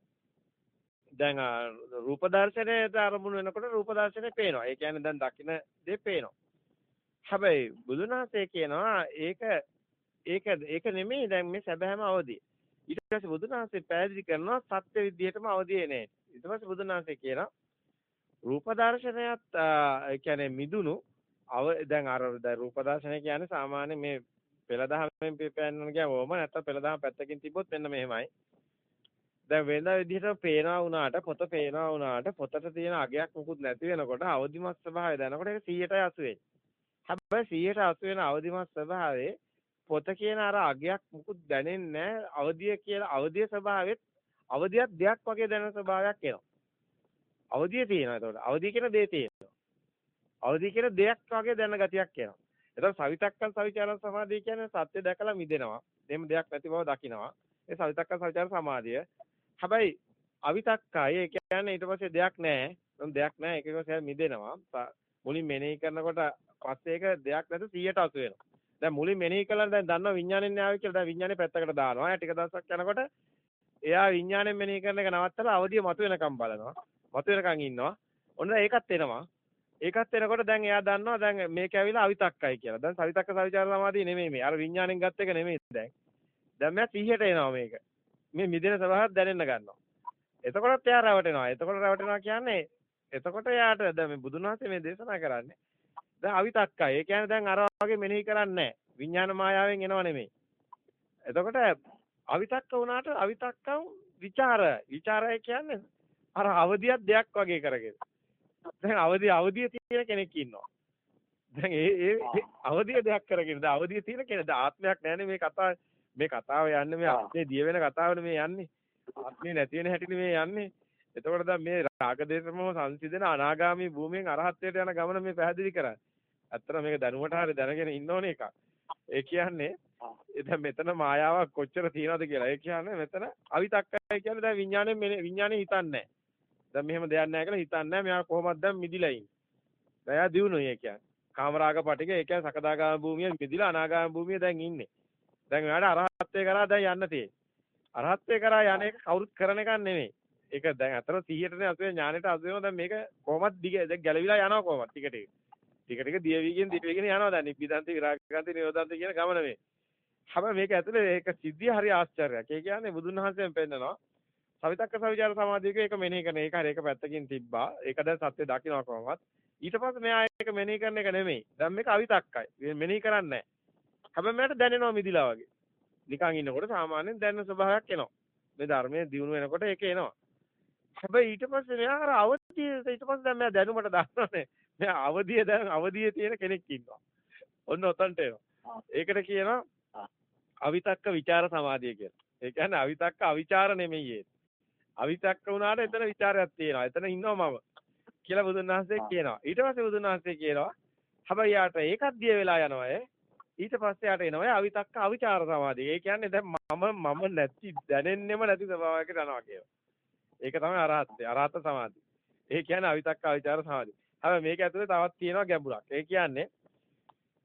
දැන් රූප දර්ශනයට අරමුණු වෙනකොට රූප දර්ශනේ පේනවා. ඒ කියන්නේ දැන් දකින්න දේ පේනවා. හැබැයි බුදුන් වහන්සේ කියනවා ඒක ඒක ඒක නෙමෙයි දැන් මේ සැබෑම අවදිය. ඊට පස්සේ බුදුන් වහන්සේ පැහැදිලි කරනවා සත්‍ය විද්‍යාවටම අවදිය නේ. ඊට පස්සේ බුදුන් වහන්සේ කියනවා රූප දර්ශනයත් ඒ කියන්නේ මිදුණු අව දැන් අර දැන් රූප දර්ශනය කියන්නේ සාමාන්‍ය මේ පෙළදහමෙන් පෙන්නන කියවම නැත්නම් පෙළදහම පැත්තකින් තිබ්බොත් මෙන්න මෙහෙමයි. දැන් වෙනද විදිහට පේනවා වුණාට පොත පේනවා වුණාට පොතට තියෙන අගයක් මුකුත් නැති වෙනකොට අවදිමත් ස්වභාවය දැනකොට ඒක 100ටයි 80 වෙන්නේ. හැබැයි 100ට 80 වෙන අවදිමත් ස්වභාවයේ පොත කියන අර අගයක් මුකුත් දැනෙන්නේ නැහැ. අවදිය කියලා අවදිය ස්වභාවෙත් අවදියක් දෙයක් වගේ දැනෙන ස්වභාවයක් එනවා. අවදිය තියෙනවා එතකොට. අවදිය කියන දේ තියෙනවා. අවදිය කියන දෙයක් වගේ දැන ගතියක් එනවා. එතකොට සවිතක්කල් සවිචාරන සමාධිය කියන්නේ සත්‍ය දැකලා මිදෙනවා. දෙම දෙයක් නැති බව දකිනවා. ඒ සවිතක්කල් සවිචාර සමාධිය. හැබැයි අවිතක්කය ඒ කියන්නේ ඊට පස්සේ දෙයක් නැහැ. දෙයක් නැහැ. ඒක ඊට පස්සේ මිදෙනවා. මුලින් මෙනෙහි කරනකොට පස්සේ ඒක දෙයක් නැතු 100ට 80 වෙනවා. දැන් මුලින් මෙනෙහි කළා දැන් දන්නවා විඥානෙන් න්යාය කියලා දැන් විඥානේ පැත්තකට දානවා. එයා ටික දවසක් යනකොට එයා විඥාණයෙන් මෙනෙහි කරන එක නවත්තලා අවදිය මතුවෙනකම් බලනවා. මතුවෙනකම් ඉන්නවා. ඔන්න ඒකත් එනවා. ඒකත් එනකොට දැන් එයා දන්නවා දැන් මේක ඇවිල්ලා අවිතක්කයි කියලා. දැන් සවිතක්ක සවිචාර සමාධිය නෙමෙයි මේ. අර විඥාණයෙන් ගත්ත එක නෙමෙයි දැන්. දැන් මම 30ට එනවා මේක. මේ මිදෙන ස්වභාවය දැනෙන්න ගන්නවා. එතකොටත් එයා රැවටෙනවා. එතකොට රැවටෙනවා කියන්නේ එතකොට එයාට දැන් මේ බුදුන් වහන්සේ මේ දේශනා කරන්නේ දැන් අවිතක්කයි. ඒ කියන්නේ දැන් අර වගේ මෙනෙහි කරන්නේ නැහැ. විඥාන මායාවෙන් එනව නෙමෙයි. එතකොට අවිතක්ක වුණාට අවිතක්කම් විචාර. විචාරය කියන්නේ අර අවදියක් දෙයක් වගේ කරගෙන. දැන් අවදිය අවදිය තියෙන කෙනෙක් ඉන්නවා. දැන් ඒ ඒ අවදිය දෙයක් කරගෙන. දැන් අවදිය තියෙන කෙනෙක්. දැන් ආත්මයක් නැහැනේ මේ කතාවේ. මේ කතාව යන්නේ මේ ආත්මේ දිය වෙන කතාවනේ මේ යන්නේ. ආත්මේ නැති වෙන හැටිනේ මේ යන්නේ. එතකොට දැන් මේ රාගදේශම සංසිඳන අනාගාමී භූමියෙන් අරහත්ත්වයට යන ගමන මේ පැහැදිලි කරන්නේ. ඇත්තට මේක දැනුමට හරිය දැනගෙන ඉන්න ඕනේ එකක්. ඒ කියන්නේ දැන් මෙතන මායාවක් කොච්චර තියෙනවද කියලා. ඒ කියන්නේ මෙතන අවිතක්කයි කියන්නේ දැන් විඥානේ විඥානේ හිතන්නේ නැහැ. දැන් මෙහෙම දෙයක් නැහැ කියලා හිතන්නේ නැහැ. මෙයා කොහොමද දැන් මිදිලා ඉන්නේ. දැන් එයා දිනුනොයි ඒ කියන්නේ. කාමරාග පටික ඒ කියන්නේ සකදාගාම භූමිය මිදිලා අනාගාම භූමිය දැන් ඉන්නේ. දැන් එයාට අරහත්ත්වේ කරා දැන් යන්න තියෙන්නේ. අරහත්ත්වේ කරා යන එක කවුරුත් කරන එකක් නෙමෙයි. ඒක දැන් අතන 100ටනේ අසුවේ ඥානෙට අසු වෙනවා දැන් මේක කොහොමද දිග දැන් ගැලවිලා යනවා කොහොමද ටික ටික. ටික ටික දියවිගෙන දියවිගෙන යනවා දැන් නිබ්බිදන්ති විරාගන්ති නිරෝධන්ති කියන ගමන මේ. හැබැයි මේක ඇතුලේ ඒක සිද්ධිය හරි ආශ්චර්යයක්. ඒ කියන්නේ බුදුන් වහන්සේම පෙන්නනවා. සවිතක්ක සවිචාර සමාධියක ඒක මෙනෙහි කරන ඒක හරි ඒක පැත්තකින් තිබ්බා. ඒක දැන් සත්‍ය දකින්න කොහොමවත්. ඊට පස්සේ මෙයා ඒක මෙනෙහි කරන එක නෙමෙයි. දැන් මේක අවිතක්කයි. මෙනෙහි කරන්නේ නැහැ. හැබැයි මට දැනෙනවා මිදිලා වගේ. නිකන් ඉන්නකොට සාමාන්‍යයෙන් දැනෙන ස්වභාවයක් එනවා. මේ ධර්මයේ දියුණු වෙනකොට ඒක එනවා. හැබැයි ඊට පස්සේ මෙයා අර අවදිය ඊට පස්සේ දැන් මෙයා දැනුමට දානනේ. මෙයා අවදිය දැන් අවදියේ තියෙන කෙනෙක් ඉන්නවා. ඔන්න ඔතනට එනවා. ඒකට කියනවා අවිතක්ක ਵਿਚාර සමාධිය කියලා. ඒ කියන්නේ අවිතක්ක අවිචාර නෙමෙයි අවිතක්ක වුණාට එතන ਵਿਚාරයක් තියෙනවා. එතන ඉන්නවා මම කියලා බුදුන් වහන්සේ කියනවා. ඊට පස්සේ බුදුන් වහන්සේ කියනවා හැබැයි යාට ඒකත් දිය වෙලා යනවා ඈ. ඊට පස්සේ යාට එනවා අවිතක්ක අවිචාර සමාධිය. ඒ කියන්නේ දැන් මම මම නැති දැනෙන්නෙම නැති ස්වභාවයකට යනවා කියලා. ඒක තමයි අරහත්ත්වය. අරහත් සමාධිය. ඒ කියන්නේ අවිතක්ක අවිචාර සමාධිය. හැබැයි මේක ඇතුලේ තවත් තියෙනවා ගැඹුරක්. ඒ කියන්නේ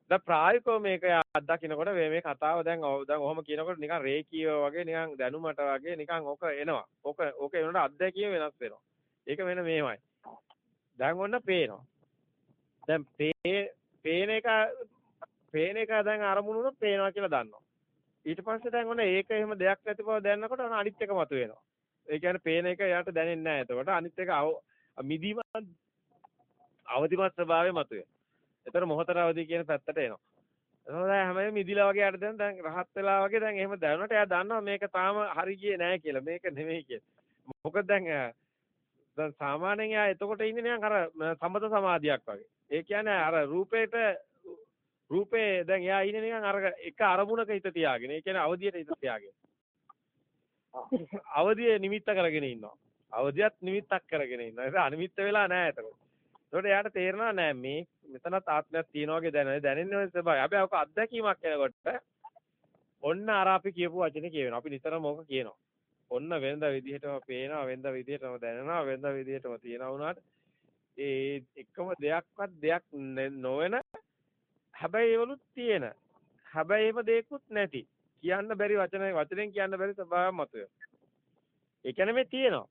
දැන් ප්‍රායෝගිකව මේක අත්දකින්නකොට මේ මේ කතාව දැන් දැන් ඔහොම කියනකොට නිකන් රේකීව වගේ නිකන් දැනුමට වගේ නිකන් ඕක එනවා. ඕක ඕක එනකොට අත්දැකීම වෙනස් වෙනවා. ඒක වෙන මේමයි. දැන් ඔන්න පේනවා. දැන් පේ පේන එක පේන එක දැන් අරමුණු වුණොත් පේනවා කියලා දන්නවා. ඊට පස්සේ දැන් ඔන්න ඒක එහෙම දෙයක් නැති බව දැනනකොට ඔන්න අනිත් එක මතුවෙනවා. ඒ කියන්නේ පේන එක එයාට දැනෙන්නේ නැහැ. එතකොට අනිත් එක මිදීම අවදිමත් ස්වභාවය මතුවේ. එතකොට මොහතර අවදි කියන පැත්තට එනවා. එතකොට දැන් හැමෝම මිදිලා වගේ යට දැන් දැන් රහත් වෙලා වගේ දැන් එහෙම දැනුණට එයා දන්නවා මේක තාම හරි ගියේ නැහැ කියලා. මේක නෙමෙයි කියලා. මොකද දැන් දැන් සාමාන්‍යයෙන් එයා එතකොට ඉන්නේ නිකන් අර සම්මත සමාධියක් වගේ. ඒ කියන්නේ අර රූපේට රූපේ දැන් එයා ඉන්නේ නිකන් අර එක අරමුණක හිත තියාගෙන. ඒ කියන්නේ අවදියට හිත තියාගෙන. අවදියේ නිමිත්ත කරගෙන ඉන්නවා. අවදියත් නිමිත්තක් කරගෙන ඉන්නවා. ඒක අනිමිත්ත වෙලා නැහැ එතකොට. ඒකට එයාට තේරෙනවා නෑ මේ මෙතනත් ආත්මයක් තියෙනවා වගේ දැනෙන දැනෙන්නේ ඔය ස්වභාවය. අපි ඔක අත්දැකීමක් වෙනකොට ඔන්න අර අපි කියපු වචනේ කියවෙනවා. අපි නිතරම ඕක කියනවා. ඔන්න වෙනද විදිහටම පේනවා, වෙනද විදිහටම දැනෙනවා, වෙනද විදිහටම තියෙනවා වුණාට ඒ එකම දෙයක්වත් දෙයක් නොවන හැබැයි ඒවලුත් තියෙන. හැබැයි එහෙම දෙයක්වත් නැති. කියන්න බැරි වචන වචනෙන් කියන්න බැරි ස්වභාව මතුවේ. ඒ කියන්නේ මේ තියෙනවා.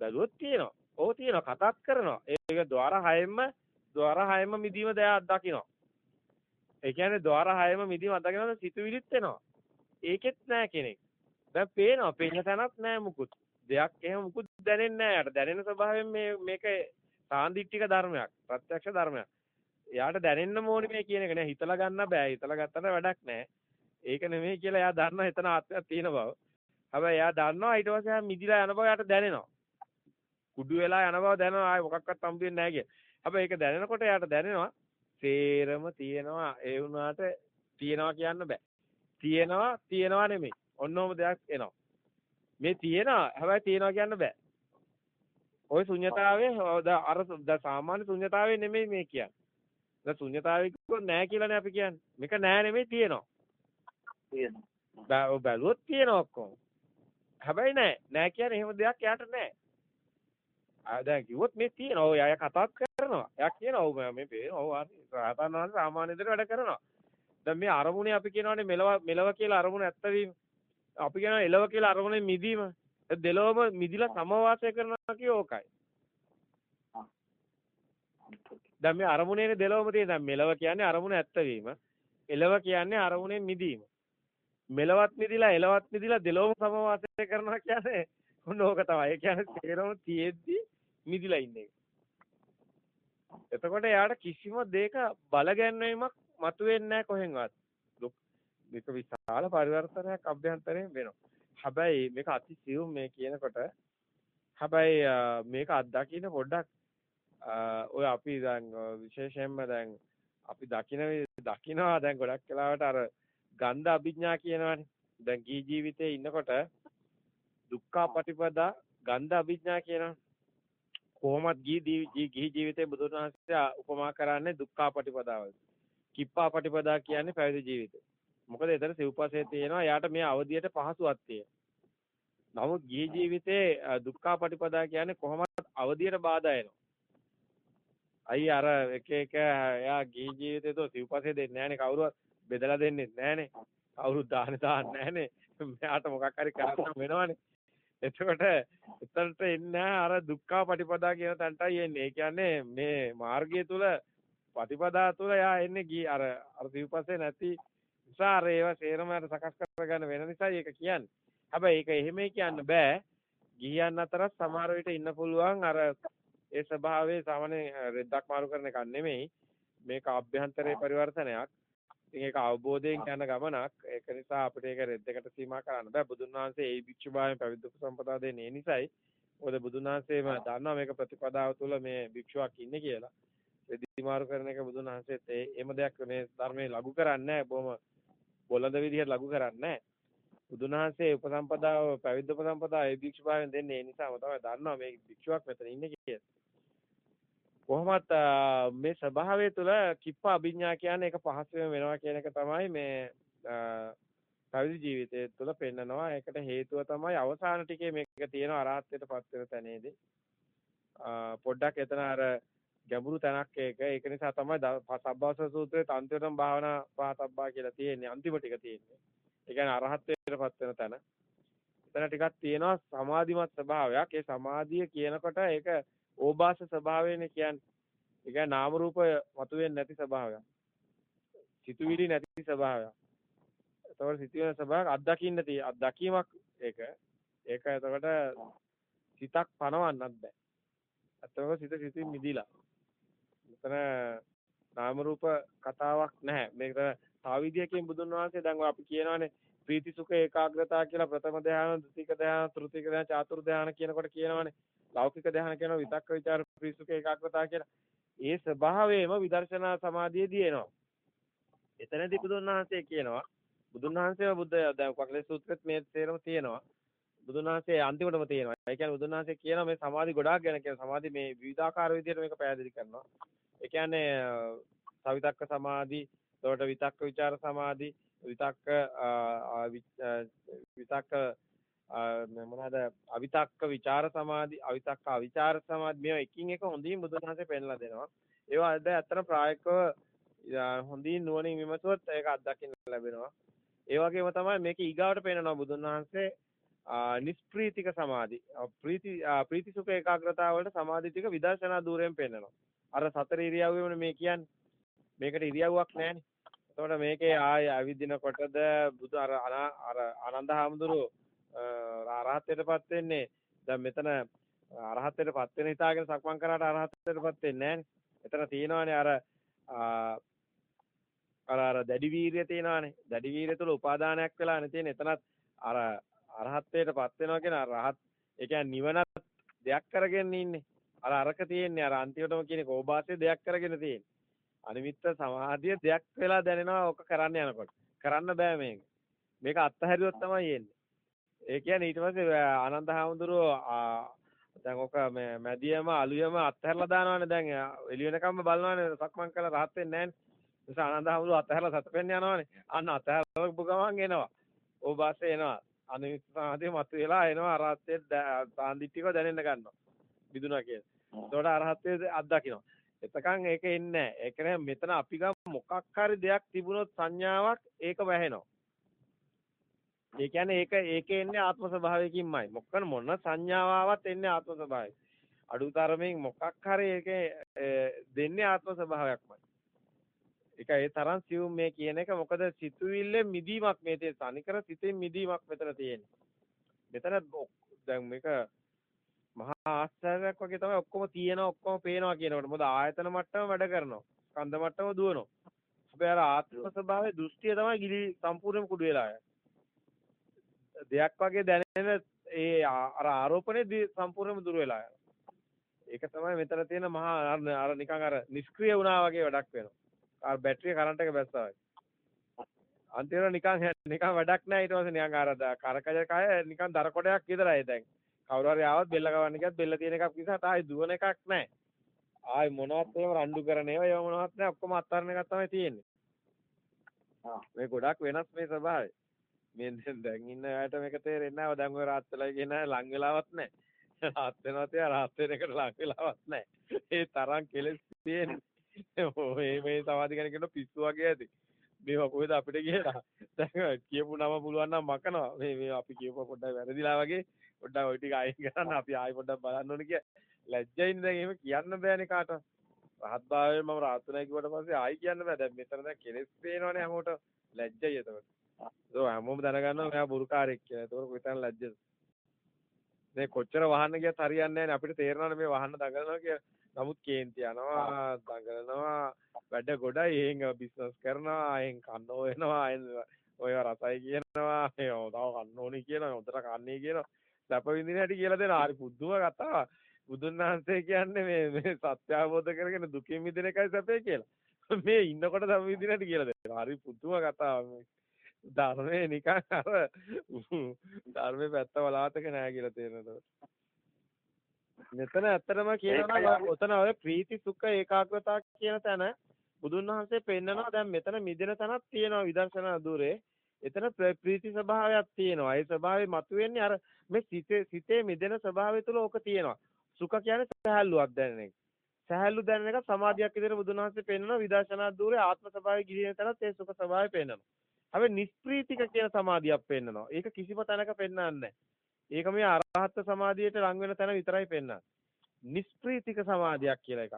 බැලුවොත් තියෙනවා. ඕක තියෙනවා. කතාත් කරනවා. ඒක ద్వාර හයෙම ద్వාර හයෙම මිදීම දයා දකිනවා. ඒ කියන්නේ ద్వාර හයෙම මිදීම අදගෙනද සිතුවිලිත් එනවා. ඒකෙත් නෑ කෙනෙක්. දැන් පේනවා. පේන තැනක් නෑ මුකුත්. දෙයක් එහෙම මුකුත් දැනෙන්නේ නෑ යට. දැනෙන ස්වභාවයෙන් මේ මේක සාන්දිටික ධර්මයක්. ප්‍රත්‍යක්ෂ ධර්මයක්. එයාට දැනෙන්න ඕනේ මේ කියන එක නෑ. හිතලා ගන්න බෑ. හිතලා ගත්තට වැඩක් නෑ. ඒක නෙමෙයි කියලා එයා දන්නවා එතන ආත්මයක් තියෙන බව. හැබැයි එයා දන්නවා ඊට පස්සේ එයා මිදිලා යන බව එයාට දැනෙනවා. කුඩු වෙලා යන බව දැනෙනවා ආයේ මොකක්වත් හම්බ වෙන්නේ නැහැ කිය. හැබැයි ඒක දැනෙනකොට එයාට දැනෙනවා සේරම තියෙනවා ඒ වුණාට තියෙනවා කියන්න බෑ. තියෙනවා තියෙනවා නෙමෙයි. ඔන්නෝම දෙයක් එනවා. මේ තියෙනවා හැබැයි තියෙනවා කියන්න බෑ. ওই ශුන්්‍යතාවයේ අර සාමාන්‍ය ශුන්්‍යතාවයේ නෙමෙයි මේ කියන්නේ. දැන් ශුන්්‍යතාවයේ කිව්වොත් නැහැ කියලානේ අපි කියන්නේ. මේක නැහැ නෙමෙයි තියෙනවා. තියෙනවා. බැලුවොත් තියෙනවා ඔක්කොම. හැබැයි නෑ. නෑ කියන්නේ එහෙම දෙයක් එයාට නෑ. ආ දැන් කිව්වොත් මේ තියෙනවා. ඔය අය කතාත් කරනවා. එයා කියනවා ඔව් මේ පේනවා. ඔව් හරි. රහතන් වහන්සේ සාමාන්‍ය විදිහට වැඩ කරනවා. දැන් මේ අරමුණේ අපි කියනවානේ මෙලව මෙලව කියලා අරමුණ ඇත්ත වීම. අපි කියනවා එලව කියලා අරමුණේ මිදීම. දෙලොවම මිදිලා සමවාසය කරනවා කිය ඕකයි. දැන් මේ අරමුණේනේ දෙලොවම තියෙන. දැන් මෙලව කියන්නේ අරමුණ ඇත්ත වීම. එලව කියන්නේ අරමුණෙන් මිදීම. මෙලවත් මිදිලා එලවත් මිදිලා දෙලොවම සමවාසය කරනවා කියන්නේ ඔන්න ඕක තමයි. ඒ කියන්නේ තේරම තියෙද්දි මිදිලා ඉන්නේ. එතකොට එයාට කිසිම දෙයක බල ගැන්වීමක් මතුවෙන්නේ නැහැ කොහෙන්වත්. මේක විශාල පරිවර්තනයක් අභ්‍යන්තරයෙන් වෙනවා. හැබැයි මේක අති සියුම් මේ කියනකොට හැබැයි මේක අත්දකින්න පොඩ්ඩක් ඔය අපි දැන් විශේෂයෙන්ම දැන් අපි දකින දකිනවා දැන් ගොඩක් වෙලාවට අර ගන්ධ අභිඥා කියනවානේ. දැන් ගී ජීවිතේ ඉන්නකොට දුක්ඛ පටිපදා ගන්ධ අභිඥා කියනවා. කොහොමත් ගී ගිහි ජීවිතේ බුදුන් වහන්සේ උපමා කරන්නේ දුක්ඛ පටිපදාවල්. කිප්පා පටිපදා කියන්නේ පැවිදි ජීවිතේ. මොකද එතන සිව්පසේ තියෙනවා යාට මේ අවධියට පහසුවක් තියෙනවා. නමුත් ගිහි ජීවිතේ දුක්ඛ පටිපදා කියන්නේ කොහොමත් අවධියට බාධා එනවා. අයි අර එක එක එයා ගිහි ජීවිතේ તો සිව්පසේ දෙන්නේ නැහනේ කවුරුවත් බෙදලා දෙන්නේ නැහනේ. කවුරුත් දාන දාන්නේ නැහනේ. මෙයාට මොකක් හරි කරන්න වෙනවනේ. එතකොට එතනට එන්නේ අර දුක්ඛ පටිපදා කියන තැනටයි එන්නේ. ඒ කියන්නේ මේ මාර්ගය තුල පටිපදා තුල යා එන්නේ ගිහි අර අර සිව්පසේ නැති නිසා අර ඒවා සේරම අර සකස් කරගන්න වෙන නිසායි ඒක කියන්නේ. හැබැයි ඒක එහෙමයි කියන්න බෑ. ගිහියන් අතර සමහර විට ඉන්න පුළුවන් අර ඒ ස්වභාවයේ සාමාන්‍ය රෙද්දක් මාරු කරන එකක් නෙමෙයි. මේක අභ්‍යන්තරේ පරිවර්තනයක්. ඉතින් ඒක අවබෝධයෙන් යන ගමනක්. ඒක නිසා අපිට ඒක රෙද්දකට සීමා කරන්න බෑ. බුදුන් වහන්සේ ඒ භික්ෂුභාවයෙන් පැවිදි සම්පදා දෙන්නේ ඒ නිසායි. මොකද බුදුන් වහන්සේම දන්නවා මේක ප්‍රතිපදාව තුළ මේ භික්ෂුවක් ඉන්නේ කියලා. රෙදි මාරු කරන එක බුදුන් වහන්සේත් ඒ එහෙම දෙයක් මේ ධර්මයේ ලඝු කරන්නේ නැහැ. බොහොම බොළඳ විදිහට ලඝු කරන්නේ නැහැ. බුදුන් වහන්සේ උපසම්පදාව පැවිද්ද උපසම්පදාව ඒ භික්ෂුභාවයෙන් දෙන්නේ ඒ නිසාම තමයි දන්නවා මේ භික්ෂුවක් මෙතන ඉන්නේ කියලා. කොහොමත් මේ ස්වභාවය තුළ කිප්ප අභිඥා කියන්නේ ඒක පහසුවෙන් වෙනවා කියන එක තමයි මේ පැවිදි ජීවිතය තුළ පෙන්නනවා. ඒකට හේතුව තමයි අවසාන ටිකේ මේක තියෙන අරහත්ත්වයට පත් වෙන තැනේදී. පොඩ්ඩක් එතන අර ගැඹුරු තැනක් ඒක. ඒක නිසා තමයි සබ්බාස සූත්‍රයේ තන්ත්‍රයටම භාවනා පහතබ්බා කියලා තියෙන්නේ. අන්තිම ටික තියෙන්නේ. ඒ කියන්නේ අරහත්ත්වයට පත් වෙන තැන. එතන ටිකක් තියෙනවා සමාධිමත් ස්වභාවයක්. ඒ සමාධිය කියනකොට ඒක ඕබාස ස්වභාවයනේ කියන්නේ. ඒ කියන්නේ නාම රූප මතුවෙන්නේ නැති ස්වභාවයක්. සිතුවිලි නැති ස්වභාවයක්. එතකොට සිතුවිලි ස්වභාවයක් අත්දකින්න තියෙ අත්දැකීමක් ඒක. ඒක එතකොට සිතක් පනවන්නත් බෑ. අතනක සිත සිතින් මිදිලා. මෙතන නාම රූප කතාවක් නැහැ. මේක සාවිද්‍යකෙන් බුදුන් වහන්සේ දැන් අපි කියනවානේ ප්‍රීති සුඛ ඒකාග්‍රතාව කියලා ප්‍රථම ධ්‍යාන, ද්විතීක ධ්‍යාන, තෘතීක ධ්‍යාන, චාතුර්ථ ධ්‍යාන කියනකොට කියනවානේ. ලෞකික ධ්‍යාන කියනවා විතක්ක ਵਿਚාර පිසුක ඒකාග්‍රතාව කියලා. ඒ ස්වභාවයම විදර්ශනා සමාධියේදී එනවා. එතනදී බුදුන් වහන්සේ කියනවා බුදුන් වහන්සේම බුද්ධ දැන් කක්ලේ සූත්‍රෙත් මේ තේරම තියෙනවා. බුදුන් වහන්සේ අන්තිමටම තියෙනවා. ඒ කියන්නේ බුදුන් වහන්සේ කියනවා මේ සමාධි ගොඩාක් ගැන කියන සමාධි මේ විවිධාකාර විදිහට මේක පැහැදිලි කරනවා. ඒ කියන්නේ සවිතක්ක සමාධි, එතකොට විතක්ක ਵਿਚාර සමාධි, විතක්ක විතක්ක මොනවාද අවිතක්ක ਵਿਚාර සමාධි, අවිතක්ක අවිචාර සමාධි මේවා එකින් එක හොඳින් බුදුන් වහන්සේ පෙන්ලා දෙනවා. ඒවා අද ඇත්තට ප්‍රායෝගිකව හොඳින් නුවණින් විමසුවොත් ඒක අත්දකින්න ලැබෙනවා. ඒ වගේම තමයි මේක ඊගාවට පේනවා බුදුන් වහන්සේ නිෂ්ප්‍රීතික සමාධි ප්‍රීති ප්‍රීති සුඛ ඒකාග්‍රතාව වලට සමාධි ටික විදර්ශනා දූරයෙන් පෙන්වනවා. අර සතර ඉරියව්වෙම මේ කියන්නේ. මේකට ඉරියව්වක් නැහැනේ. එතකොට මේකේ ආය අවිදිනකොටද බුදු අර අර ආනන්ද හාමුදුරුවෝ අරහත්ත්වයටපත් වෙන්නේ දැන් මෙතන අරහත්ත්වයටපත් වෙන හිතාගෙන සක්මන් කරාට අරහත්ත්වයටපත් වෙන්නේ නැහැනේ. එතන තියෙනවානේ අර අර අර දැඩි වීරිය තියෙනවානේ. දැඩි වීරිය තුළ උපාදානයක් වෙලානේ තියෙන. එතනත් අර අරහත්ත්වයටපත් වෙනවා කියන රහත් ඒ කියන්නේ නිවනත් දෙයක් කරගෙන ඉන්නේ. අර අරක තියෙන්නේ අර අන්තිමටම කියන්නේ කෝබාසයේ දෙයක් කරගෙන තියෙන්නේ. අනිමිත්ත සමාධිය දෙයක් වෙලා දැනෙනවා ඔක කරන්න යනකොට. කරන්න බෑ මේක. මේක අත්හැරියොත් තමයි එන්නේ. ඒ කියන්නේ ඊට පස්සේ ආනන්ද හාමුදුරුවෝ දැන් ඔක මේ මැදියම අලුයම අත්හැරලා දානවනේ දැන් එළි වෙනකම්ම බලනවනේ සක්මන් කරලා rahat වෙන්නේ නැහැනේ. නිසා ආනන්ද හාමුදුරුවෝ අත්හැරලා සතපෙන්න යනවනේ. අන්න අත්හැරලා ගමන් එනවා. ඕබාසයේ එනවා. අනිත් සමාධිය මතුවලා එනවා අරහත්ත්වයට සාන්දිටිකව දැනෙන්න ගන්නවා. විදුණා කියලා. එතකොට අරහත්ත්වයේ අත්දකින්නවා. එතකන් ඒක එන්නේ නැහැ. ඒ කියන්නේ මෙතන අපි ගම මොකක් හරි දෙයක් තිබුණොත් සංඥාවක් ඒක වැහෙනවා. ඒ කියන්නේ ඒක ඒකේ එන්නේ ආත්ම ස්වභාවයකින්මයි. මොකක්ද මොන සංඥාවක් එන්නේ ආත්ම ස්වභාවයෙන්. අඩුතරමින් මොකක් හරි ඒකේ දෙන්නේ ආත්ම ස්වභාවයක්මයි. ඒක ඒ තරම් සියුම් මේ කියන එක මොකද සිතුවිල්ලේ මිදීමක් මේ තියෙන තනිකර සිතේ මිදීමක් මෙතන තියෙන්නේ. මෙතන දැන් මේක මහා ආශ්චර්යයක් වගේ තමයි ඔක්කොම තියෙනවා ඔක්කොම පේනවා කියනකොට. මොකද ආයතන මට්ටම වැඩ කරනවා. ස්කන්ධ මට්ටම දුවනවා. හැබැයි අර ආත්ම ස්වභාවයේ දෘෂ්ටිය තමයි ගිලි සම්පූර්ණයෙන්ම කුඩු වෙලා යන්නේ. දෙයක් වගේ දැනෙන ඒ අර ආරෝපණය සම්පූර්ණයෙන්ම දුර වෙලා යනවා. ඒක තමයි මෙතන තියෙන මහා අර නිකන් අර නිෂ්ක්‍රිය වුණා වගේ වැඩක් වෙනවා. අර බැටරිය කරන්ට් එක බැස්සා වගේ. අන්තිමට නිකන් නිකන් වැඩක් නැහැ ඊට පස්සේ නිකන් අර කරකජ කය නිකන් දර කොටයක් විතරයි දැන්. කවුරු හරි ආවත් බෙල්ල ගවන්න ගියත් බෙල්ල තියෙන එකක් නිසා තායි දුවන එකක් නැහැ. ආයි මොනවත් ඒව රණ්ඩු කරන ඒවා ඒව මොනවත් නැහැ ඔක්කොම අත්හරින එකක් තමයි තියෙන්නේ. මේ ගොඩක් වෙනස් මේ ස්වභාවය. මේ දැන් ඉන්න අයට මේක තේරෙන්නේ නැහැ. දැන් ඔය රාත් වෙලා කියන ලං වෙලාවක් නැහැ. රාත් වෙනවා තියා රාත් වෙන එකට ලං වෙලාවක් නැහැ. ඒ තරම් කෙලස් තියෙන්නේ. මේ මේ සමාධි ගැන කියන පිස්සු වගේ ඇති. මේවා කොහෙද අපිට කියලා. දැන් කියපු නම පුළුවන් නම් මකනවා. මේ මේ අපි කියපුවා පොඩ්ඩක් වැරදිලා වගේ. පොඩ්ඩක් ওই ටික අයින් කරන්න අපි ආයි පොඩ්ඩක් බලන්න ඕනේ කිය. ලැජ්ජයින් දැන් එහෙම කියන්න බෑනේ කාටවත්. රහත් භාවයෙන් මම රහත් වෙනා කිව්වට පස්සේ ආයි කියන්න බෑ. දැන් මෙතන දැන් කෙලස් පේනවනේ හැමෝටම. ලැජ්ජයි එතකොට. ඒක හැමෝම දැනගන්නවා මෙයා බුරුකාරයෙක් කියලා. ඒතකොට කොයිතරම් ලැජ්ජද? මේ කොච්චර වහන්න ගියත් හරියන්නේ නැහැ අපිට තේරෙනවනේ මේ වහන්න දඟලනවා කියලා. නමුත් කේන්ති යනවා, දඟලනවා, වැඩ ගොඩයි, එහෙන් බිස්නස් කරනවා, එහෙන් කන්න හොයනවා, ඔය රසයි කියනවා, මේ තව කන්න ඕනේ කියනවා, හොඳට කන්නේ කියනවා. සැප විඳින හැටි කියලා දෙනවා. හරි පුදුම කතාවක්. බුදුන් වහන්සේ කියන්නේ මේ මේ සත්‍ය අවබෝධ කරගෙන දුකින් මිදෙන එකයි සැපේ කියලා. මේ ඉන්නකොට සැප විඳින හැටි කියලා දෙනවා. හරි පුදුම කතාවක් මේ. ධර්මයේ නිකන් අර ධර්මයේ පැත්ත වලාතක නෑ කියලා තේරෙනවා. මෙතන ඇත්තටම කියනවා ඔතන ඔය ප්‍රීති සුඛ ඒකාග්‍රතාව කියන තැන බුදුන් වහන්සේ පෙන්නනවා දැන් මෙතන මිදෙන තැනක් තියෙනවා විදර්ශනා දුරේ. එතන ප්‍රීති ස්වභාවයක් තියෙනවා. ඒ ස්වභාවය මතුවෙන්නේ අර මේ සිතේ සිතේ මිදෙන ස්වභාවය තුළ ඕක තියෙනවා. සුඛ කියන්නේ සහැල්ලුවක් දැනෙන එක. සහැල්ලු දැනෙන එක සමාධියක් විදිහට බුදුන් වහන්සේ පෙන්නනවා විදර්ශනා දුරේ ආත්ම ස්වභාවය ගිලින තැනත් ඒ සුඛ ස්වභාවය පෙන්නනවා. හැබැයි නිෂ්ප්‍රීතික කියන සමාධියක් පෙන්නනවා. ඒක කිසිම තැනක පෙන්නන්නේ නැහැ. ඒක මේ අරහත් සමාධියට ලං වෙන තැන විතරයි පෙන්නන්නේ. නිෂ්ප්‍රීතික සමාධියක් කියලා එකක්.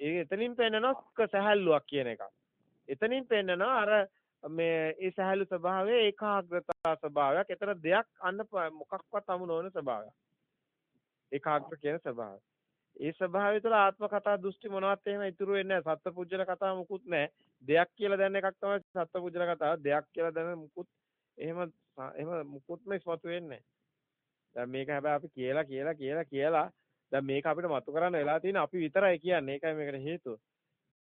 ඒක එතනින් පෙන්නනවා සුඛ සහැල්ලුවක් කියන එකක්. එතනින් පෙන්නනවා අර මේ ඒ සහැල්ලු ස්වභාවය ඒකාග්‍රතා ස්වභාවයක්. ඒතර දෙයක් අන්න මොකක්වත් අමු නොවන ස්වභාවයක්. ඒකාග්‍ර කියන ස්වභාවය. ඒ ස්වභාවය තුළ ආත්ම කතා දෘෂ්ටි මොනවත් එහෙම ඉතුරු වෙන්නේ නැහැ. සත්පුජ්‍යල කතා මුකුත් නැහැ. දෙයක් කියලා දැන එකක් තමයි සත්පුජ්‍යල කතාව. දෙයක් කියලා දැන මුකුත් එහෙම එහෙම මුකුත්ම ඉස්මතු වෙන්නේ නැහැ. දැන් මේක හැබැයි අපි කියලා කියලා කියලා කියලා දැන් මේක අපිට මතු කරන්න වෙලා තියෙන අපි විතරයි කියන්නේ. ඒකයි මේකට හේතුව.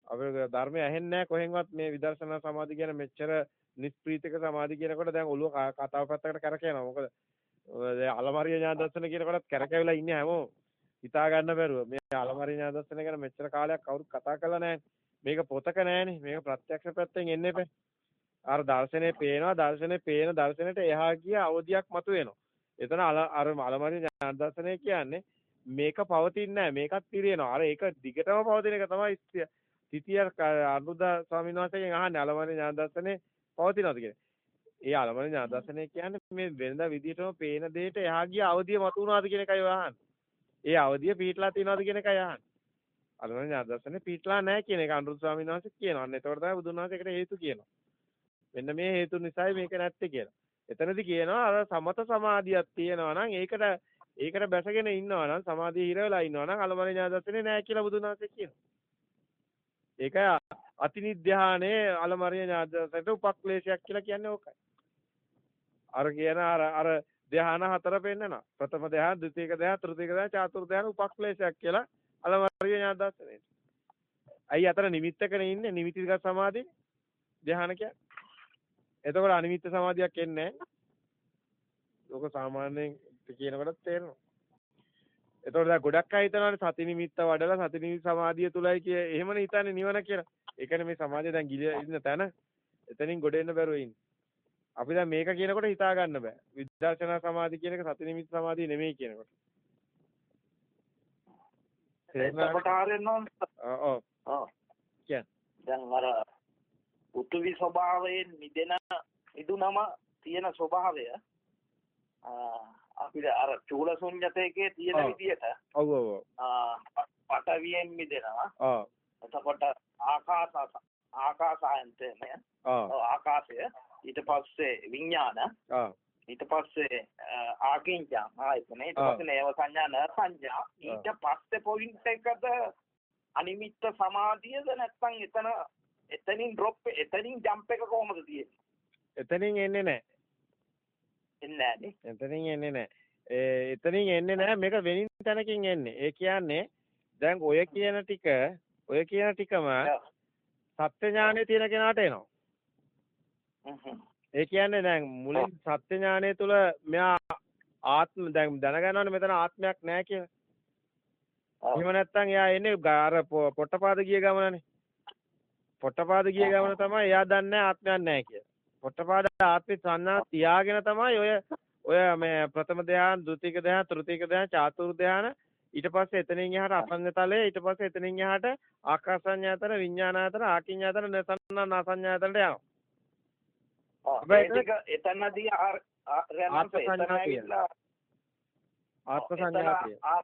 අපේ ධර්මය ඇහෙන්නේ නැහැ කොහෙන්වත් මේ විදර්ශනා සමාධි කියන මෙච්චර නිෂ්ප්‍රීතික සමාධි කියනකොට දැන් ඔළුව කතාව පැත්තකට කරකිනවා. මොකද දැන් අලමරිය ඥාන දර්ශන කියනකොටත් කරකැවිලා ඉන්නේ හැමෝම. හිතා ගන්න බැරුව. මේ අලමරිය ඥාන දර්ශන ගැන මෙච්චර කාලයක් කවුරුත් කතා කරලා නැහැ. මේක පොතක නැහැනේ. මේක ප්‍රත්‍යක්ෂ පැත්තෙන් එන්නේ බෑ. අර දර්ශනේ පේනවා දර්ශනේ පේන දර්ශනෙට එහා ගිය අවධියක් මතුවෙනවා. එතන අර අලමරිය ඥාන දර්ශනය කියන්නේ මේක පවතින්නේ නැහැ. මේකත් පිරියනවා. අර ඒක දිගටම පවතින එක තමයි තිතිය අනුද ස්වාමීන් වහන්සේගෙන් අහන්නේ අලමරිය ඥාන දර්ශනේ පවතිනවද කියලා. ඒ අලමරිය ඥාන දර්ශනය කියන්නේ මේ වෙනදා විදිහටම පේන දෙයට එහා ගිය අවධිය මතු වුණාද කියන එකයි අහන්නේ. ඒ අවධිය පිටලා තියනවද කියන එකයි අහන්නේ. අලමරිය ඥාන දර්ශනේ පිටලා නැහැ කියන එක අනුරුද්ධ ස්වාමීන් වහන්සේ කියනවා. අන්න ඒතකොට තමයි බුදුන් වහන්සේ ඒකට හේතු කියනවා. මෙන්න මේ හේතු නිසායි මේක නැත්තේ කියලා. එතනදි කියනවා අර සමත සමාධියක් තියෙනවා නම් ඒකට ඒකට බැසගෙන ඉන්නවා නම් සමාධිය හිර වෙලා ඉන්නවා නම් අලමරිය ඥාන දර්ශනේ නැහැ කියලා බුදුන් වහන්සේ කියනවා. ඒකයි අතිනිධ්‍යානේ අලමරිය ඥානසට උපක්ලේශයක් කියලා කියන්නේ ඕකයි. අර කියන අර අර ධ්‍යාන හතර පෙන්නනවා. ප්‍රථම ධ්‍යාන, ද්විතීක ධ්‍යාන, තෘතීක ධ්‍යාන, චතුර්ථ ධ්‍යාන උපක්ලේශයක් කියලා අලමරිය ඥානදර්ශනේ. අයි අතර නිමිත්තකනේ ඉන්නේ නිමිතික සමාධිය ධ්‍යාන කියන්නේ. එතකොට අනිමිත්ත සමාධියක් එන්නේ නැහැ. ඕක සාමාන්‍යයෙන් කියනකොට තේරෙනවා. එතකොට දැන් ගොඩක් අය හිතනවානේ සති නිමිත්ත වඩලා සති නිමිත්ත සමාධිය තුලයි කිය. එහෙමනේ හිතන්නේ නිවන කියලා. ඒකනේ මේ සමාධිය දැන් ගිල ඉන්න තැන. එතනින් ගොඩ එන්න බැරුව ඉන්නේ. අපි දැන් මේක කියනකොට හිතා ගන්න බෑ. විදර්ශනා සමාධි කියන එක සති නිමිත්ත සමාධිය නෙමෙයි කියනකොට. දැන් අර උතුවි ස්වභාවයෙන් මිදෙන මිදුනම තියෙන ස්වභාවය අපිට අර චූල ශුන්‍යතයේ තියෙන විදියට ඔව් ඔව් පටවියෙන් මිදෙනවා. ඔව්. එතකොට ආකාස ආකාසායන්තය ආ. ආකාශය ඊට පස්සේ විඥාන ඊට පස්සේ ආකින්චා ආයතන ඊට. පස්සේ නේව සංඥා න සංඥා ඊට පස්සේ පොයින්ට් එකද අනිමිත්ත සමාධියද නැත්නම් එතන එතනින් ඩ්‍රොප් එතනින් ජම්ප් එක කොහොමද තියෙන්නේ එතනින් එන්නේ නැහැ. එන්නේ නැහනේ එතනින් එන්නේ නැහැ. ඒ එතනින් එන්නේ නැහැ මේක වෙනින් තැනකින් එන්නේ. ඒ කියන්නේ දැන් ඔය කියන ටික ඔය කියන ටිකම සත්‍ය ඥානයේ තියෙන කෙනාට එනවා. ඒ කියන්නේ දැන් මුලින් සත්‍ය ඥානය තුල මෙයා ආත්ම දැන් දැනගන්නවනේ මෙතන ආත්මයක් නැහැ කියලා. එහෙම නැත්නම් එයා එන්නේ අර පොට්ටපාද ගිය ගමනනේ. පොට්ටපාද ගිය ගමන තමයි එයා දන්නේ ආත්මයක් නැහැ කියලා. පොට්ටපාද ආත්මේ සංඥා තියාගෙන තමයි ඔය ඔය මේ ප්‍රථම ධ්‍යාන, ဒုတိ ක ධ්‍යාන, තෘතීක ධ්‍යාන, චාතුර් ධ්‍යාන ඊට පස්සේ එතනින් එහාට අපඤ්ඤතලයේ ඊට පස්සේ එතනින් එහාට ආකාසඤ්ඤාතන, විඥානාතන, ආකිඤ්ඤාතන, නසන්න නාසඤ්ඤාතනට යනවා. එතනදී ආර ආත්ම සංඥා කියලා. ආත්ම සංඥා කියලා.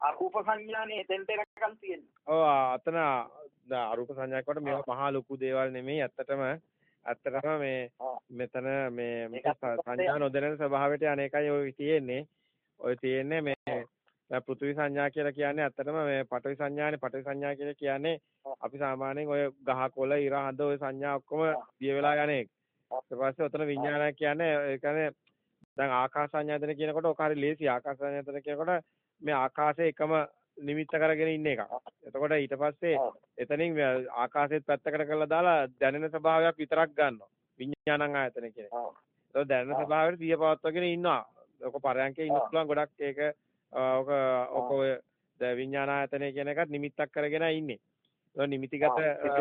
අරූප සංඥානේ එතෙන්ට එනකන් තියෙන්නේ. ඔව් අතන අරූප සංඥාවකට මේවා මහා ලොකු දේවල් නෙමෙයි ඇත්තටම ඇත්තටම මේ. මෙතන මේ සංඥා නොදැනෙන ස්වභාවයට අනේකයි ඔය තියෙන්නේ ඔය තියෙන්නේ මේ දැන් පෘථිවි සංඥා කියලා කියන්නේ ඇත්තටම මේ පඨවි සංඥානේ පඨවි සංඥා කියලා කියන්නේ. අපි සාමාන්‍යයෙන් ඔය ගහ කොළ ඉර හඳ ඔය සංඥා ඔක්කොම දිය වෙලා යන එක. ඔව්. ඊට පස්සේ ඔතන විඥානය කියන්නේ ඒ කියන්නේ දැන් ආකාස සංඥාදන කියනකොට ඔක හරි ලේසි ආකාස සංඥාදන කියනකොට මේ ආකාශය එකම නිමිත්ත කරගෙන ඉන්න එක. එතකොට ඊට පස්සේ. එතනින් ආකාශයත් පැත්තකට කරලා දාලා දැනෙන ස්වභාවයක් විතරක් ගන්නවා. විඥානං ආයතන කියන එක. ඔව්. ඒක දැනෙන ස්වභාවයට සිය පවත්වාගෙන ඉන්නවා. ඔක පරයන්කේ ඉන්න. පුළුවන් ගොඩක් ඒක ඔක ඔක ඔය ද විඥාන ආයතනය කියන එකත් නිමිත්තක් කරගෙන ඉන්නේ. ඒක නිමිතිගත. ඒක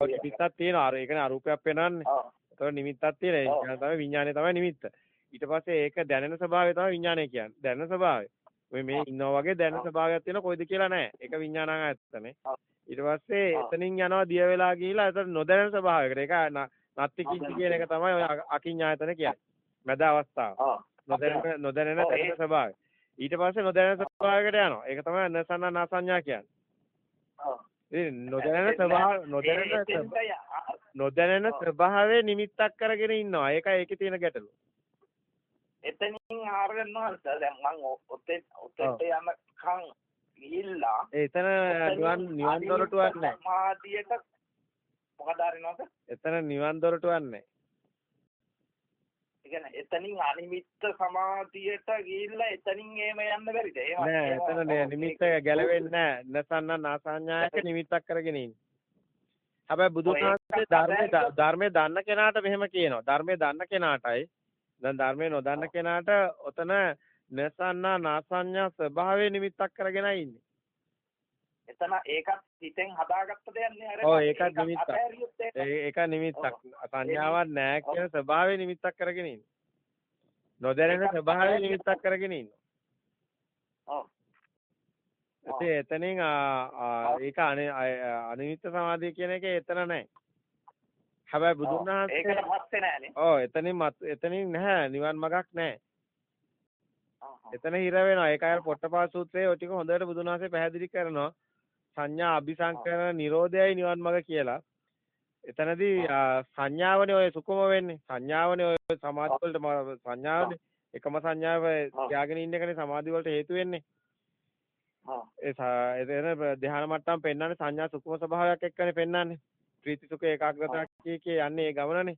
නිමිත්තක් තියෙනවා. අර ඒ කියන්නේ අරූපයක්. ඔව්. ඒතකොට නිමිත්තක් තියෙන. ඒ ඔව්. කියන්නේ තමයි විඥානය තමයි නිමිත්ත. ඊට පස්සේ ඒක දැනෙන ස්වභාවය තමයි විඥානය කියන්නේ. දැනෙන ස්වභාවය. මේ මේ. ඉන්නවා වගේ දැනෙන. ස්වභාවයක් තියෙන කොයිද කියලා නැහැ. ඒක විඥානං ආයතනේ. ඔව්. ඊට පස්සේ. එතනින් යනවා දිය වෙලා ගිහිලා එතන නොදැනෙන ස්වභාවයකට. ඒක න- නත්ති කිංචි නොදැනෙන කියන එක තමයි ඔය අකිඤ්ඤායතන කියන්නේ. මැද අවස්ථාව. නොදැනෙන නොදැනෙන ස්වභාවය. ඊට පස්සේ නොදැනෙන ස්වභාවයකට යනවා. ඒක තමයි නසන්න නාසඤ්ඤා කියන්නේ. ඔව්. නොදැනෙන ස්වභාව නොදැනෙන නොදැනෙන. ස්වභාවයේ නිමිත්තක් කරගෙන ඉන්නවා. ඒකයි ඒකේ තියෙන ගැටලුව. එතනින් ආරගෙනවා දැන් මම ඔ- ඔතෙන් ඔතෙන්ට යනකම් ගිහිල්ලා එතන නිවන් නිවන් දොරටුවක් නැහැ. සමාධියට මොකද අරිනවද? එතන නිවන් දොරටුවක් නැහැ. කියන්නේ එතනින් අනිමිත්ත සමාධියට ගිහිල්ලා එතනින් එහෙම යන්න බැරිද? එහෙම නෑ එතන නෑ නිමිත්ත ගැලවෙන්නේ නෑ. නසන්න නාසඤ්ඤායක නිමිත්තක් කරගෙන ඉන්නේ. හැබැයි වහන්සේ ධර්මයේ ධර්මයේ දන්න කෙනාට මෙහෙම කියනවා. ධර්මයේ දන්න කෙනාටයි දැන් ධර්මයේ නොදන්න කෙනාට ඔතන නසන්න නාසඤ්ඤා ස්වභාවයේ නිමිත්තක් කරගෙනයි ඉන්නේ. එතන ඒකත් හිතෙන් හදාගත්ත දෙයක් නේ අර ඔව්, ඒකත් නිමිත්තක්. ඒක ඒ- නිමිත්තක්. සංඥාවක් නෑ කියන ස්වභාවයේ නිමිත්තක් කරගෙන ඉන්නේ. නොදැනෙන ස්වභාවයේ නිමිත්තක් කරගෙන ඉන්නවා. ඔව්. ඉතින් එතනින්. ඒක අනිමිත්ත සමාධිය කියන එක එතන නැහැ. හැබැයි බුදුන්. වහන්සේ ඒකට පස්සේ නෑනේ. ඔව් එතනින් එතනින් නැහැ නිවන් මගක් නැහැ. එතන හිර වෙනවා. ඒකයි අර පොට්ටපාද සූත්‍රයේ ඔය ටික හොඳට බුදුන් වහන්සේ පැහැදිලි කරනවා. සංඥා අபிසංකරණ නිරෝධයයි නිවන් මඟ කියලා. එතනදී ආ, සංඥාවනේ ඔය සුකුම වෙන්නේ. සංඥාවනේ ඔය සමාධි වලට සංඥාවනේ එකම සංඥාව තියාගෙන ඉන්න එකනේ සමාධි වලට හේතු වෙන්නේ. ඔව්. ඒ එතන ධ්‍යාන මට්ටම් පෙන්වන්නේ සංඥා සුකුම ස්වභාවයක් එක්කනේ පෙන්වන්නේ. ප්‍රීති සුඛ ඒකාග්‍රතාව කිය යන්නේ ඒ ගමනනේ.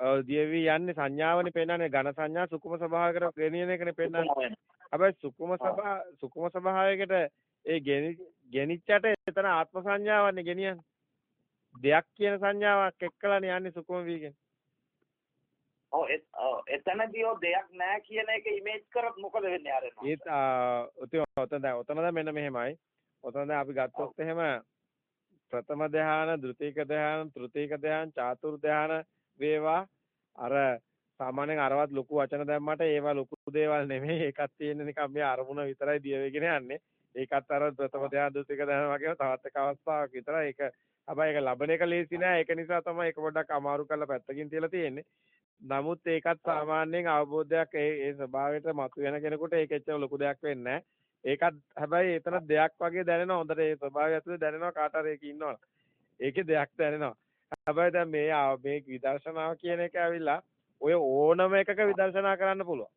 ඔව් දියවි යන්නේ සංඥාවනේ පෙන්වන්නේ ඝන සංඥා සුකුම ස්වභාවයකට ගෙනියන එකනේ පෙන්වන්නේ. හැබැයි සුකුම ස්වභාව සුකුම ස්වභාවයකට ඒ ගෙනි ගෙනිච්චට එතන ආත්ම සංඥාවන්නේ ගෙනියන්නේ. දෙයක් කියන සංඥාවක් එක්කලානේ යන්නේ සුකුම වීගෙන. ඔව් එත්- ඔව් එතනදී ඔය දෙයක් නෑ කියන එක ඉමේජ් කරොත් මොකද වෙන්නේ අර ඒත් ඔතන දැන් ඔතන දැන් මෙන්න මෙහෙමයි. ඔතන දැන් අපි ගත්තොත් එහෙම ප්‍රථම ධ්‍යාන, ဒုတိ ක ධ්‍යාන, තෘතීක ධ්‍යාන, චාතුර් ධ්‍යාන වේවා අර සාමාන්‍යයෙන් අරවත් ලොකු වචන දැම්මට ඒවා ලොකු දේවල් නෙමෙයි. ඒකත් තියෙන්නේ නිකන් මේ අරමුණ විතරයි දිය වෙගෙන යන්නේ. ඒකත් අර ප්‍රථම ධ්‍යාන, ဒုတိ ක ධ්‍යාන වගේම තවත් එක අවස්ථාවක් විතරයි. ඒක හැබැයි ඒක ලබන එක ලේසි නෑ. ඒක නිසා තමයි ඒක පොඩ්ඩක් අමාරු කරලා පැත්තකින් තියලා තියෙන්නේ. නමුත් ඒකත් සාමාන්‍යයෙන් අවබෝධයක් ඒ ඒ ස්වභාවයට මතුවෙන කෙනෙකුට ඒක එච්චර ලොකු දෙයක් වෙන්නේ නැහැ. ඒකත් හැබැයි එතන දෙයක් වගේ දැනෙනවා හොඳට ඒ ස්වභාවය ඇතුලේ දැනෙනවා කාට හරි ඒක ඉන්නවා. ඒකේ දෙයක් දැනෙනවා. හැබැයි දැන් මේ මේ විදර්ශනාව කියන එක ඇවිල්ලා ඔය ඕනම එකක විදර්ශනා කරන්න පුළුවන්.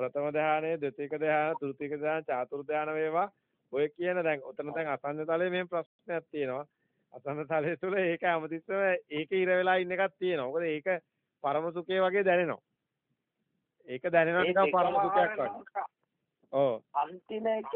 ප්‍රථම ධානය, ද්විතීක ධානය, තෘතීක ධානය, චාතුර්ථ ධානය වේවා. ඔය කියන දැන් උතන දැන් අසන්න තලයේ මෙහෙම ප්‍රශ්නයක් තියෙනවා. අසන්න තලයේ තුල ඒක හැමතිස්සෙම ඒක ඉර වෙලා ඉන්න එකක් තියෙනවා. මොකද ඒක පරම සුඛය වගේ දැනෙනවා. ඒක දැනෙනවා නිකන් පරම සුඛයක් වගේ. ඔව්. අන්තිම එක